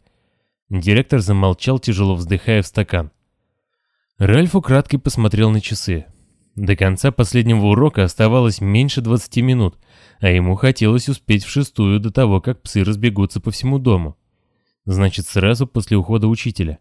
S1: Директор замолчал, тяжело вздыхая в стакан. Ральф украдкой посмотрел на часы. До конца последнего урока оставалось меньше 20 минут, а ему хотелось успеть в шестую до того, как псы разбегутся по всему дому. Значит, сразу после ухода учителя.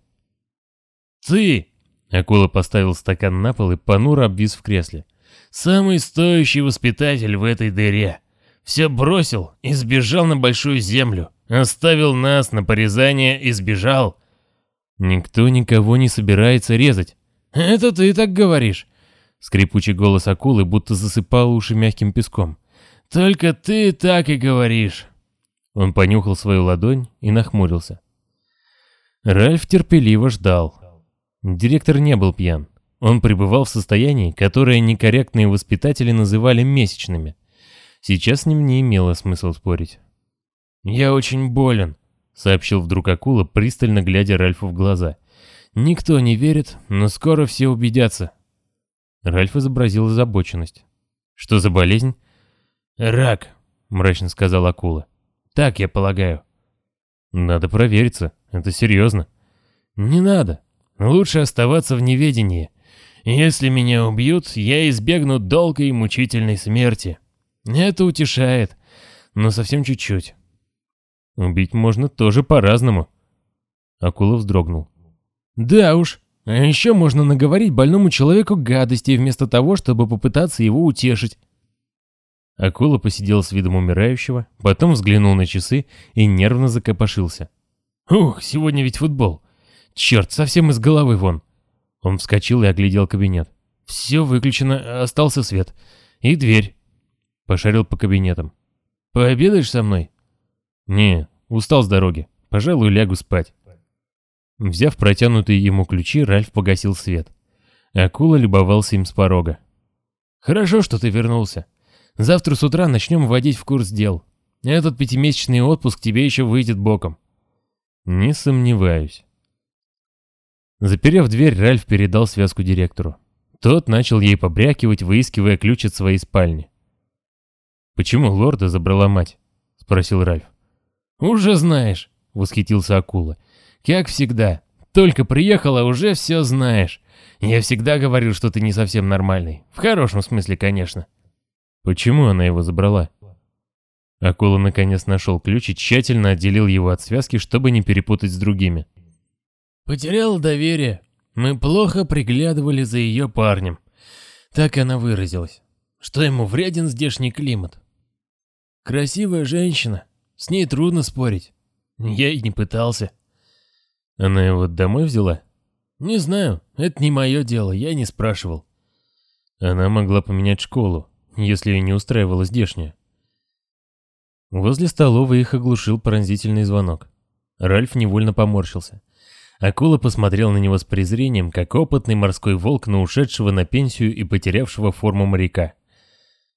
S2: «Ты!»
S1: Акула поставил стакан на пол и понуро обвис в кресле.
S2: «Самый стоящий воспитатель в этой дыре. Все бросил и сбежал на большую землю. Оставил нас на порезание и сбежал».
S1: «Никто никого не собирается резать».
S2: «Это ты так говоришь».
S1: Скрипучий голос акулы будто засыпал уши мягким песком.
S2: «Только ты так и говоришь».
S1: Он понюхал свою ладонь и нахмурился. Ральф терпеливо ждал. Директор не был пьян. Он пребывал в состоянии, которое некорректные воспитатели называли месячными. Сейчас с ним не имело смысла спорить.
S2: «Я очень болен», — сообщил вдруг акула, пристально глядя Ральфу в глаза.
S1: Никто не верит, но скоро все убедятся. Ральф изобразил озабоченность. Что за болезнь? Рак, мрачно сказал акула. Так я полагаю. Надо провериться, это серьезно. Не надо. Лучше оставаться в неведении. Если меня убьют, я избегну долгой и мучительной смерти. Это утешает, но совсем чуть-чуть. Убить можно тоже по-разному. Акула вздрогнул. Да уж, а еще можно наговорить больному человеку гадости вместо того, чтобы попытаться его утешить. Акула посидел с видом умирающего, потом взглянул на часы и нервно закопошился. «Ух, сегодня ведь футбол. Черт, совсем из головы вон». Он вскочил и оглядел кабинет. «Все выключено, остался свет. И дверь». Пошарил по кабинетам. «Пообедаешь со мной?» «Не, устал с дороги. Пожалуй, лягу спать». Взяв протянутые ему ключи, Ральф погасил свет. Акула любовался им с порога. «Хорошо, что ты вернулся. Завтра с утра начнем вводить в курс дел. Этот пятимесячный отпуск тебе еще выйдет боком». «Не сомневаюсь». Заперев дверь, Ральф передал связку директору. Тот начал ей побрякивать, выискивая ключ от своей спальни. «Почему лорда забрала мать?» — спросил Ральф. «Уже знаешь», — восхитился Акула. «Как всегда. Только приехала, уже все знаешь. Я всегда говорил, что ты не совсем нормальный. В хорошем смысле, конечно». Почему она его забрала? Акула наконец нашел ключ и тщательно отделил его от связки, чтобы не перепутать с другими. «Потерял доверие. Мы плохо приглядывали за ее парнем». Так она выразилась. Что ему вреден здешний климат. Красивая женщина. С ней трудно спорить. Я и не пытался. Она его домой взяла? Не знаю. Это не мое дело. Я не спрашивал. Она могла поменять школу если ее не устраивала здешняя. Возле столовой их оглушил пронзительный звонок. Ральф невольно поморщился. Акула посмотрел на него с презрением, как опытный морской волк на ушедшего на пенсию и потерявшего форму моряка.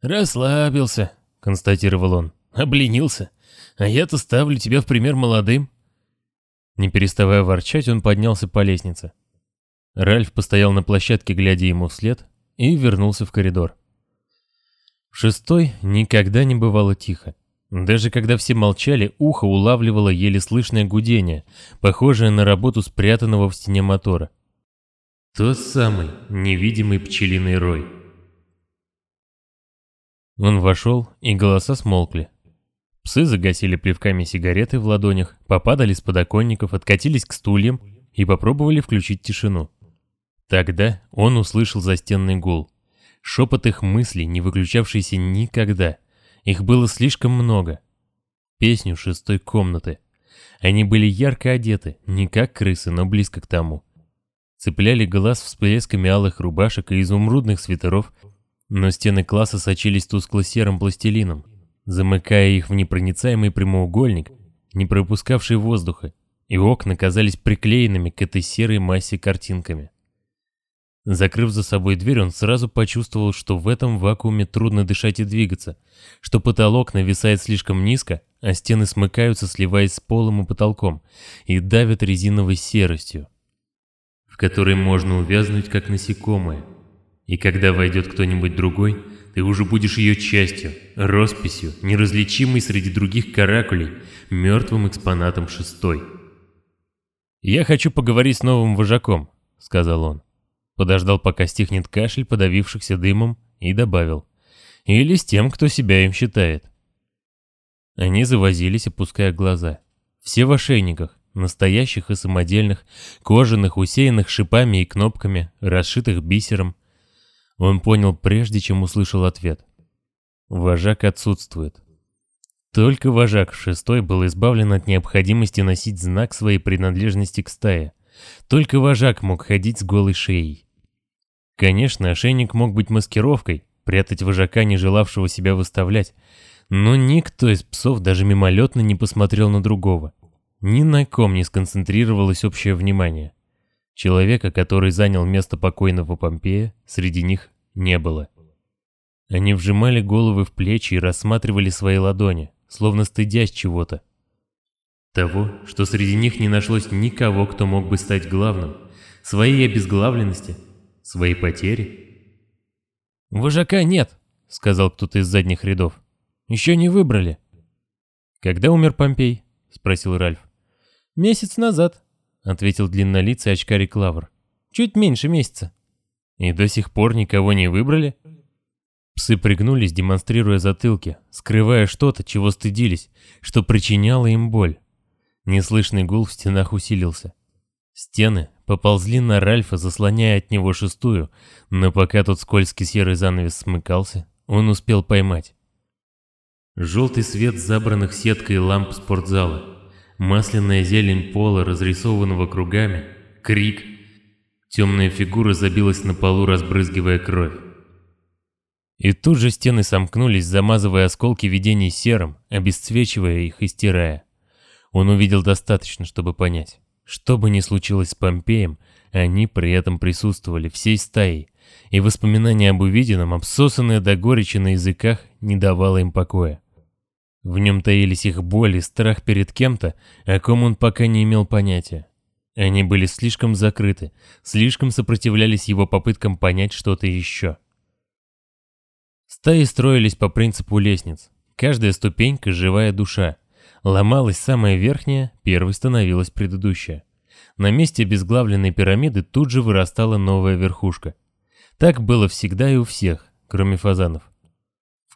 S1: «Расслабился», — констатировал он. «Обленился. А я-то ставлю тебя в пример молодым». Не переставая ворчать, он поднялся по лестнице. Ральф постоял на площадке, глядя ему вслед, и вернулся в коридор. В шестой никогда не бывало тихо. Даже когда все молчали, ухо улавливало еле слышное гудение, похожее на работу спрятанного в стене мотора. Тот самый невидимый пчелиный рой. Он вошел, и голоса смолкли. Псы загасили плевками сигареты в ладонях, попадали с подоконников, откатились к стульям и попробовали включить тишину. Тогда он услышал застенный гул. Шепот их мыслей, не выключавшийся никогда. Их было слишком много. Песню шестой комнаты. Они были ярко одеты, не как крысы, но близко к тому. Цепляли глаз всплесками алых рубашек и изумрудных свитеров, но стены класса сочились тускло-серым пластилином, замыкая их в непроницаемый прямоугольник, не пропускавший воздуха, и окна казались приклеенными к этой серой массе картинками. Закрыв за собой дверь, он сразу почувствовал, что в этом вакууме трудно дышать и двигаться, что потолок нависает слишком низко, а стены смыкаются, сливаясь с полом и потолком, и давят резиновой серостью, в которой можно увязнуть, как насекомое. И когда войдет кто-нибудь другой, ты уже будешь ее частью, росписью, неразличимой среди других каракулей, мертвым экспонатом шестой. «Я хочу поговорить с новым вожаком», — сказал он. Подождал, пока стихнет кашель, подавившихся дымом, и добавил. Или с тем, кто себя им считает. Они завозились, опуская глаза. Все в ошейниках, настоящих и самодельных, кожаных, усеянных шипами и кнопками, расшитых бисером. Он понял прежде, чем услышал ответ. Вожак отсутствует. Только вожак шестой был избавлен от необходимости носить знак своей принадлежности к стае. Только вожак мог ходить с голой шеей. Конечно, ошейник мог быть маскировкой, прятать вожака, не желавшего себя выставлять, но никто из псов даже мимолетно не посмотрел на другого. Ни на ком не сконцентрировалось общее внимание. Человека, который занял место покойного Помпея, среди них не было. Они вжимали головы в плечи и рассматривали свои ладони, словно стыдясь чего-то. Того, что среди них не нашлось никого, кто мог бы стать главным –
S2: своей обезглавленности, своей потери.
S3: «Вожака нет», — сказал кто-то из задних рядов. «Еще не выбрали».
S1: «Когда умер Помпей?» — спросил Ральф.
S3: «Месяц назад», — ответил длиннолицый очкарик Лавр. «Чуть меньше месяца».
S1: «И до сих пор никого не выбрали?» Псы пригнулись, демонстрируя затылки, скрывая что-то, чего стыдились, что причиняло им боль. Неслышный гул в стенах усилился. Стены поползли на Ральфа, заслоняя от него шестую, но пока тот скользкий серый занавес смыкался, он успел поймать. Желтый свет забранных сеткой ламп спортзала, масляная зелень пола, разрисованного кругами, крик. Темная фигура забилась на полу, разбрызгивая кровь. И тут же стены сомкнулись, замазывая осколки видений серым, обесцвечивая их и стирая. Он увидел достаточно, чтобы понять. Что бы ни случилось с Помпеем, они при этом присутствовали всей стаей, и воспоминания об увиденном, обсосанное до горечи на языках, не давало им покоя. В нем таились их боль и страх перед кем-то, о ком он пока не имел понятия. Они были слишком закрыты, слишком сопротивлялись его попыткам понять что-то еще. Стаи строились по принципу лестниц. Каждая ступенька — живая душа. Ломалась самая верхняя, первой становилась предыдущая. На месте безглавленной пирамиды тут же вырастала новая верхушка. Так было всегда и у всех, кроме фазанов.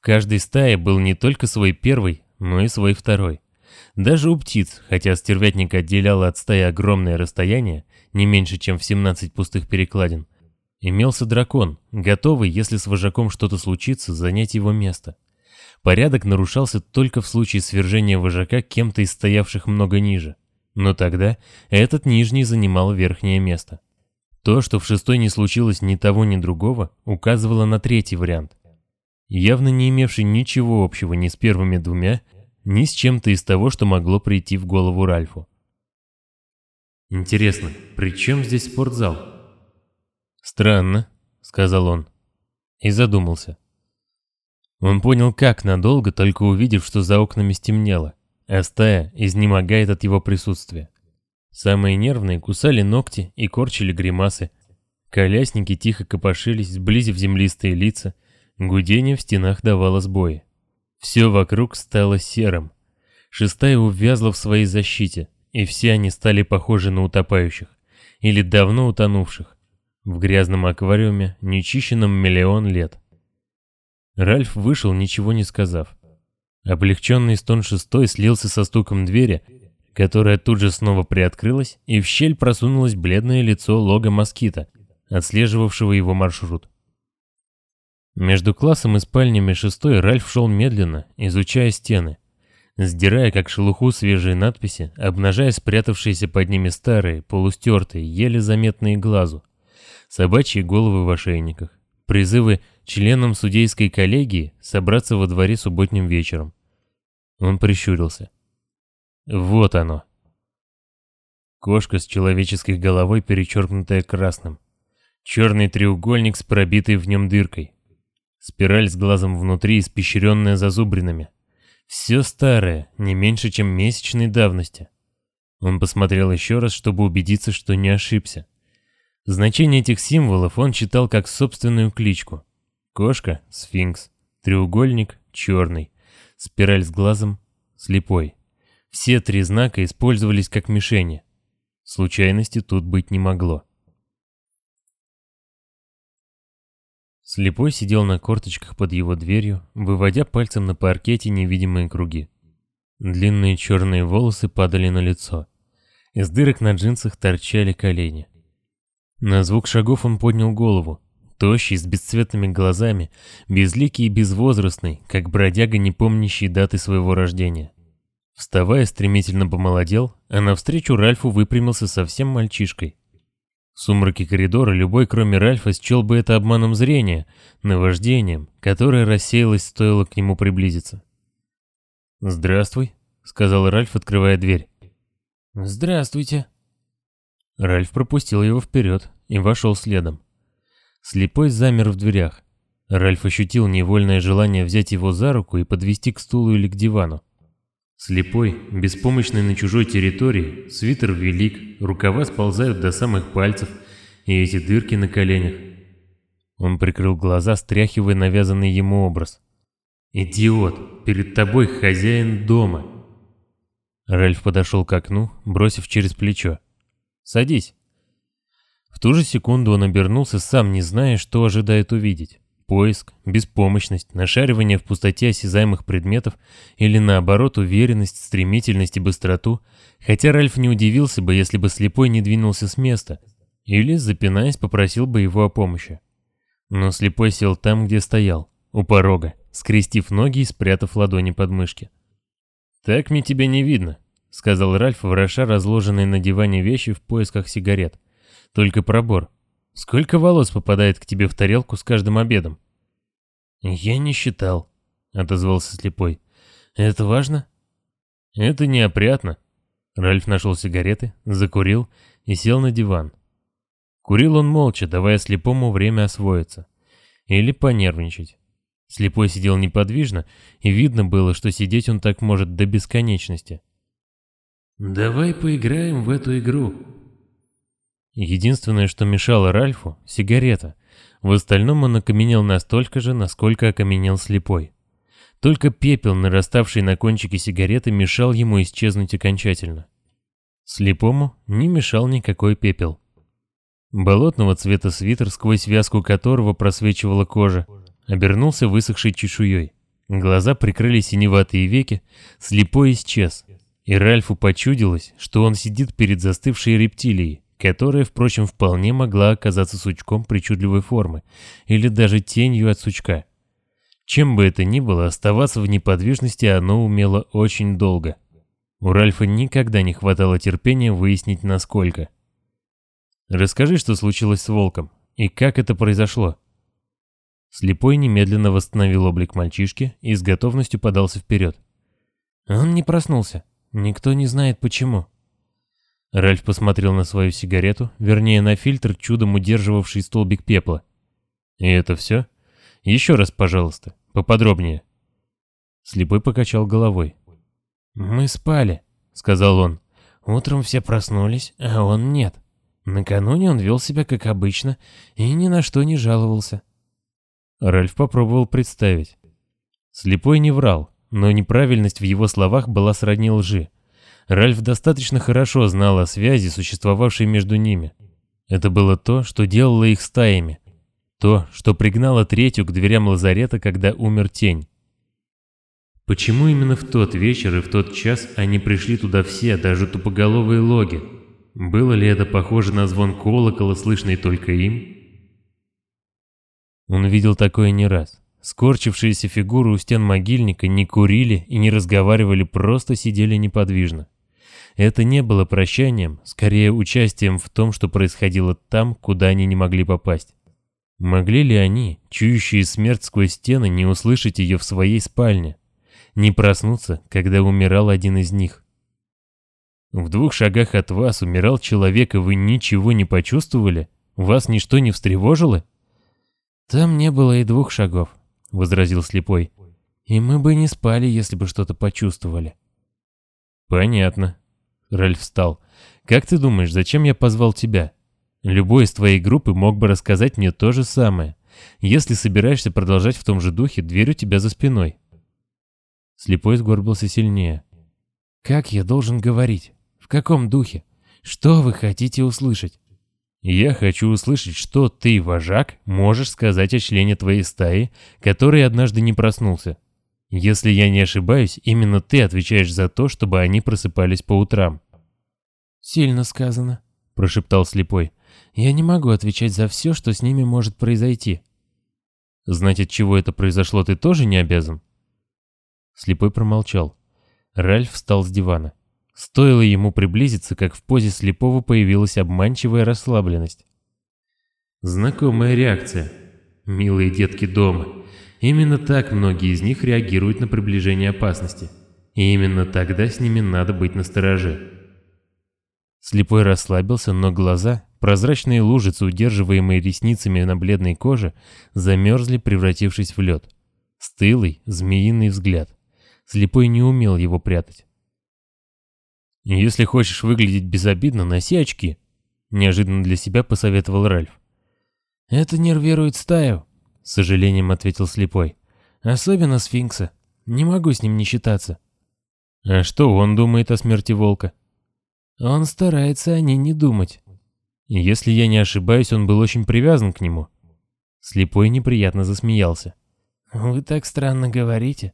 S1: Каждой стае был не только свой первый, но и свой второй. Даже у птиц, хотя стервятник отделяло от стаи огромное расстояние, не меньше, чем в 17 пустых перекладин, Имелся дракон, готовый, если с вожаком что-то случится, занять его место. Порядок нарушался только в случае свержения вожака кем-то из стоявших много ниже. Но тогда этот нижний занимал верхнее место. То, что в шестой не случилось ни того, ни другого, указывало на третий вариант. Явно не имевший ничего общего ни с первыми двумя, ни с чем-то из того, что могло прийти в голову Ральфу. Интересно, при чем здесь спортзал? «Странно», — сказал он. И задумался. Он понял, как надолго, только увидев, что за окнами стемнело, а стая изнемогает от его присутствия. Самые нервные кусали ногти и корчили гримасы. Колясники тихо копошились, сблизив землистые лица. Гудение в стенах давало сбои. Все вокруг стало серым. Шестая увязла в своей защите, и все они стали похожи на утопающих. Или давно утонувших в грязном аквариуме, нечищенном миллион лет. Ральф вышел, ничего не сказав. Облегченный стон шестой слился со стуком двери, которая тут же снова приоткрылась, и в щель просунулось бледное лицо лога москита, отслеживавшего его маршрут. Между классом и спальнями шестой Ральф шел медленно, изучая стены, сдирая как шелуху свежие надписи, обнажая спрятавшиеся под ними старые, полустертые, еле заметные глазу собачьи головы в ошейниках, призывы членам судейской коллегии собраться во дворе субботним вечером. Он прищурился. Вот оно. Кошка с человеческой головой, перечеркнутая красным. Черный треугольник с пробитой в нем дыркой. Спираль с глазом внутри, испещренная зазубринами. Все старое, не меньше, чем месячной давности. Он посмотрел еще раз, чтобы убедиться, что не ошибся. Значение этих символов он читал как собственную кличку. Кошка — сфинкс, треугольник — черный, спираль с глазом — слепой. Все три знака использовались как мишени. Случайности тут быть не могло. Слепой сидел на корточках под его дверью, выводя пальцем на паркете невидимые круги. Длинные черные волосы падали на лицо. Из дырок на джинсах торчали колени. На звук шагов он поднял голову. Тощий, с бесцветными глазами, безликий и безвозрастный, как бродяга, не помнящий даты своего рождения. Вставая, стремительно помолодел, а навстречу Ральфу выпрямился совсем мальчишкой. Сумраке коридора любой, кроме Ральфа, счел бы это обманом зрения, наваждением, которое рассеялось, стоило к нему приблизиться. «Здравствуй», — сказал Ральф, открывая дверь.
S3: «Здравствуйте»,
S1: Ральф пропустил его вперед и вошел следом. Слепой замер в дверях. Ральф ощутил невольное желание взять его за руку и подвести к стулу или к дивану. Слепой, беспомощный на чужой территории, свитер велик, рукава сползают до самых пальцев,
S2: И эти дырки на коленях.
S1: Он прикрыл глаза, стряхивая навязанный ему образ.
S2: «Идиот! Перед тобой хозяин дома!»
S1: Ральф подошел к окну, бросив через плечо. «Садись». В ту же секунду он обернулся, сам не зная, что ожидает увидеть. Поиск, беспомощность, нашаривание в пустоте осязаемых предметов или наоборот уверенность, стремительность и быстроту, хотя Ральф не удивился бы, если бы слепой не двинулся с места, или, запинаясь, попросил бы его о помощи. Но слепой сел там, где стоял, у порога, скрестив ноги и спрятав ладони под мышки. «Так мне тебя не видно», — сказал Ральф, вороша разложенные на диване вещи в поисках сигарет. «Только пробор. Сколько волос попадает к тебе в тарелку с каждым обедом?» «Я не считал», — отозвался слепой. «Это важно?» «Это неопрятно». Ральф нашел сигареты, закурил и сел на диван. Курил он молча, давая слепому время освоиться. Или понервничать. Слепой сидел неподвижно, и видно было, что сидеть он так может до бесконечности.
S2: «Давай поиграем в эту игру»,
S1: Единственное, что мешало Ральфу — сигарета. В остальном он окаменел настолько же, насколько окаменел слепой. Только пепел, нараставший на кончике сигареты, мешал ему исчезнуть окончательно. Слепому не мешал никакой пепел. Болотного цвета свитер, сквозь вязку которого просвечивала кожа, обернулся высохшей чешуей. Глаза прикрыли синеватые веки, слепой исчез. И Ральфу почудилось, что он сидит перед застывшей рептилией, которая, впрочем, вполне могла оказаться сучком причудливой формы или даже тенью от сучка. Чем бы это ни было, оставаться в неподвижности оно умело очень долго. У Ральфа никогда не хватало терпения выяснить, насколько. «Расскажи, что случилось с волком, и как это произошло?» Слепой немедленно восстановил облик мальчишки и с готовностью подался вперед. «Он не проснулся. Никто не знает почему. Ральф посмотрел на свою сигарету, вернее на фильтр, чудом удерживавший столбик пепла. «И это все? Еще раз, пожалуйста, поподробнее». Слепой покачал головой. «Мы спали», — сказал он. «Утром все проснулись, а он нет. Накануне он вел себя как обычно и ни на что не жаловался». Ральф попробовал представить. Слепой не врал, но неправильность в его словах была сродни лжи. Ральф достаточно хорошо знал о связи, существовавшей между ними. Это было то, что делало их стаями. То, что пригнало третью к дверям лазарета, когда умер тень.
S2: Почему именно в тот вечер и в тот час они пришли туда все, даже тупоголовые логи? Было ли это похоже на звон колокола, слышный только им?
S1: Он видел такое не раз. Скорчившиеся фигуры у стен могильника не курили и не разговаривали, просто сидели неподвижно. Это не было прощанием, скорее участием в том, что происходило там, куда они не могли попасть. Могли ли они, чующие смерть сквозь стены, не услышать ее в своей спальне? Не проснуться, когда умирал один из них? В двух шагах от вас умирал человек, и вы ничего не почувствовали? Вас ничто не встревожило? Там не было и двух шагов, — возразил слепой. И мы бы не спали, если бы что-то почувствовали. Понятно, Ральф встал. «Как ты думаешь, зачем я позвал тебя? Любой из твоей группы мог бы рассказать мне то же самое. Если собираешься продолжать в том же духе, дверь у тебя за спиной». Слепой сгорбился сильнее. «Как я должен говорить? В каком духе? Что вы хотите услышать?» «Я хочу услышать, что ты, вожак, можешь сказать о члене твоей стаи, который однажды не проснулся. Если я не ошибаюсь, именно ты отвечаешь за то, чтобы они просыпались по утрам. «Сильно сказано», — прошептал слепой. «Я не могу отвечать за все, что с ними может произойти». «Знать, от чего это произошло, ты тоже не обязан?» Слепой промолчал. Ральф встал с дивана. Стоило ему приблизиться, как в позе слепого появилась обманчивая расслабленность.
S2: «Знакомая реакция. Милые детки дома. Именно так многие из них реагируют на приближение опасности. И именно тогда с ними надо быть настороже.
S1: Слепой расслабился, но глаза, прозрачные лужицы, удерживаемые ресницами на бледной коже, замерзли, превратившись в лед. Стылый, змеиный взгляд. Слепой не умел его прятать. «Если хочешь выглядеть безобидно, носи очки», Неожиданно для себя посоветовал Ральф.
S3: «Это нервирует стаю», — с сожалением ответил слепой. «Особенно сфинкса. Не могу с ним не считаться».
S1: «А что он думает о смерти волка?»
S3: «Он старается о ней не думать».
S1: «Если я не ошибаюсь, он был очень привязан к нему». Слепой неприятно засмеялся.
S3: «Вы так странно говорите.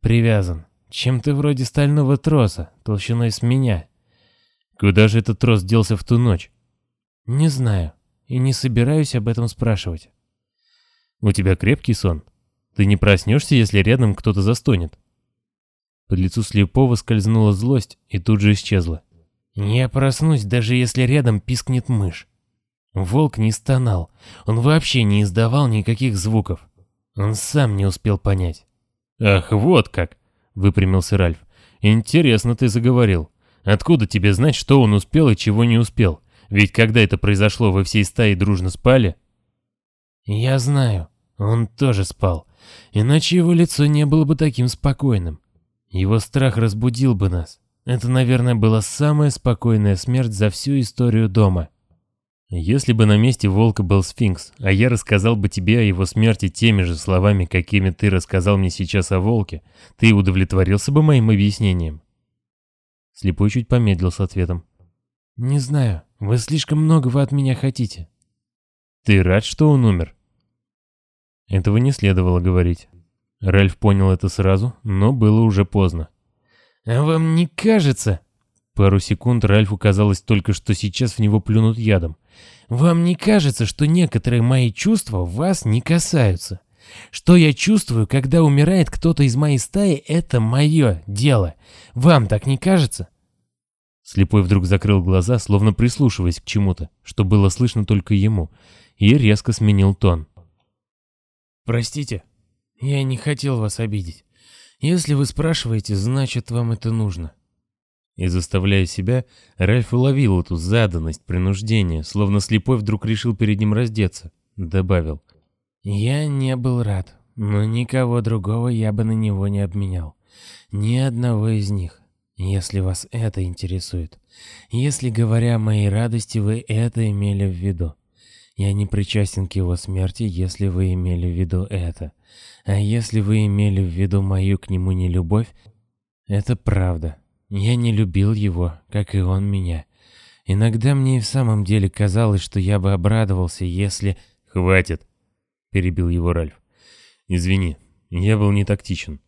S3: Привязан. Чем-то вроде стального троса, толщиной с меня».
S1: «Куда же этот трос делся в ту ночь?»
S3: «Не знаю и не собираюсь об этом спрашивать.
S1: У тебя крепкий сон? Ты не проснешься, если рядом кто-то застонет? По лицу слепого скользнула злость и тут же исчезла.
S3: Я проснусь, даже если рядом пискнет мышь. Волк не стонал, он вообще не издавал никаких звуков. Он сам не успел понять.
S1: «Ах, вот как!» — выпрямился Ральф. «Интересно ты заговорил. Откуда тебе знать, что он успел и чего не успел? Ведь когда это произошло, вы всей стаей дружно спали?»
S3: «Я знаю, он тоже спал, иначе его лицо не было бы таким спокойным. Его страх разбудил бы нас. Это, наверное, была самая спокойная смерть за всю историю дома».
S1: «Если бы на месте волка был сфинкс, а я рассказал бы тебе о его смерти теми же словами, какими ты рассказал мне сейчас о волке, ты удовлетворился бы моим объяснением?» Слепой чуть помедлил с ответом.
S3: «Не знаю. Вы слишком многого от меня хотите.
S1: Ты рад, что он умер? Этого не следовало говорить. Ральф понял это сразу, но было уже поздно.
S3: А вам не кажется?
S1: Пару секунд Ральфу казалось только, что сейчас в него плюнут ядом.
S3: Вам не кажется, что некоторые мои чувства вас не касаются? Что я чувствую, когда умирает кто-то из моей стаи, это мое дело. Вам так не кажется?
S1: Слепой вдруг закрыл глаза, словно прислушиваясь к чему-то, что было слышно только ему, и резко сменил тон.
S3: «Простите, я не хотел вас обидеть. Если вы спрашиваете, значит, вам это нужно».
S1: И заставляя себя, Ральф уловил эту заданность, принуждение, словно слепой вдруг решил перед ним раздеться. Добавил.
S3: «Я не был рад, но никого другого я бы на него не обменял. Ни одного из них если вас это интересует. Если, говоря о моей радости, вы это имели в виду. Я не причастен к его смерти, если вы имели в виду это. А если вы имели в виду мою к нему нелюбовь, это правда. Я не любил его, как и он меня. Иногда мне и в самом деле казалось, что я бы обрадовался, если...
S1: «Хватит!» — перебил его Ральф. «Извини, я был не тактичен».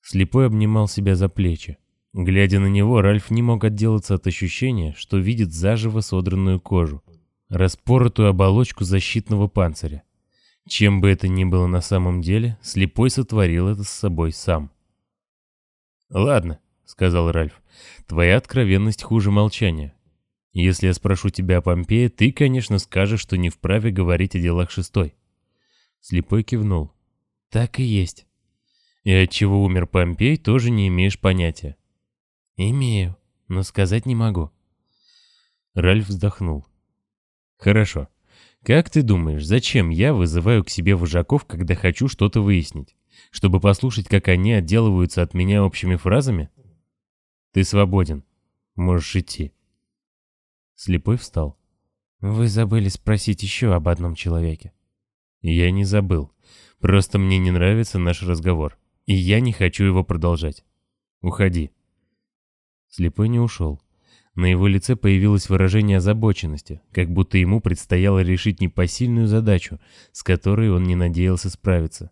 S1: Слепой обнимал себя за плечи. Глядя на него, Ральф не мог отделаться от ощущения, что видит заживо содранную кожу, распоротую оболочку защитного панциря. Чем бы это ни было на самом деле, слепой сотворил это с собой сам. «Ладно», — сказал Ральф, — «твоя откровенность хуже молчания. Если я спрошу тебя о Помпее, ты, конечно, скажешь, что не вправе говорить о делах шестой». Слепой кивнул.
S3: «Так и есть».
S1: «И от чего умер Помпей, тоже не имеешь понятия.
S3: «Имею, но сказать не могу».
S1: Ральф вздохнул. «Хорошо. Как ты думаешь, зачем я вызываю к себе вожаков, когда хочу что-то выяснить? Чтобы послушать, как они отделываются от меня общими фразами? Ты свободен. Можешь идти». Слепой встал.
S3: «Вы забыли спросить еще об одном человеке».
S1: «Я не забыл. Просто мне не нравится наш разговор, и я не хочу его продолжать. Уходи». Слепой не ушел. На его лице появилось выражение озабоченности, как будто ему предстояло решить непосильную задачу, с которой он не надеялся справиться.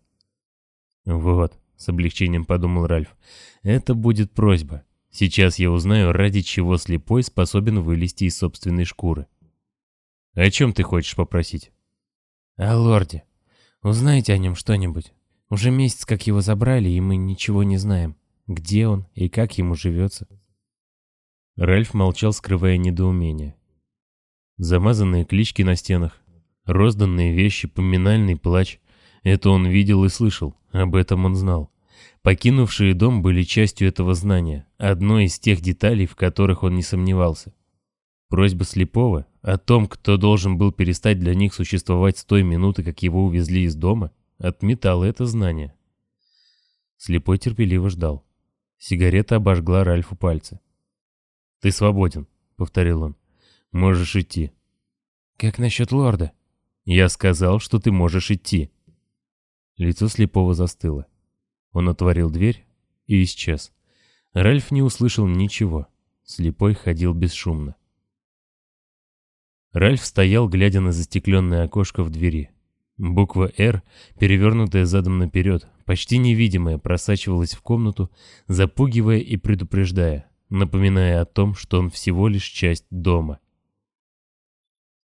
S1: «Вот», — с облегчением подумал Ральф, — «это будет просьба. Сейчас я узнаю, ради чего слепой способен вылезти из собственной шкуры». «О чем ты хочешь попросить?»
S3: «О лорде. Узнаете о нем что-нибудь? Уже месяц, как его забрали, и мы ничего не знаем. Где он и как ему живется?»
S1: Ральф молчал, скрывая недоумение. Замазанные клички на стенах, розданные вещи, поминальный плач. Это он видел и слышал, об этом он знал. Покинувшие дом были частью этого знания, одной из тех деталей, в которых он не сомневался. Просьба слепого о том, кто должен был перестать для них существовать с той минуты, как его увезли из дома, отметала это знание. Слепой терпеливо ждал. Сигарета обожгла Ральфу пальцы. «Ты свободен», — повторил он. Можешь идти.
S3: Как насчет лорда?
S1: Я сказал, что ты можешь идти. Лицо слепого застыло. Он отворил дверь и исчез. Ральф не услышал ничего. Слепой ходил бесшумно. Ральф стоял, глядя на застекленное окошко в двери. Буква «Р», перевернутая задом наперед, почти невидимая, просачивалась в комнату, запугивая и предупреждая, напоминая о том, что он всего лишь часть дома.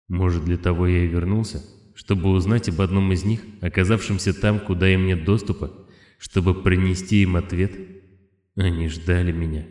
S2: Может, для того я и вернулся, чтобы узнать об одном из них, оказавшемся там, куда им нет доступа, чтобы принести им ответ? Они ждали меня.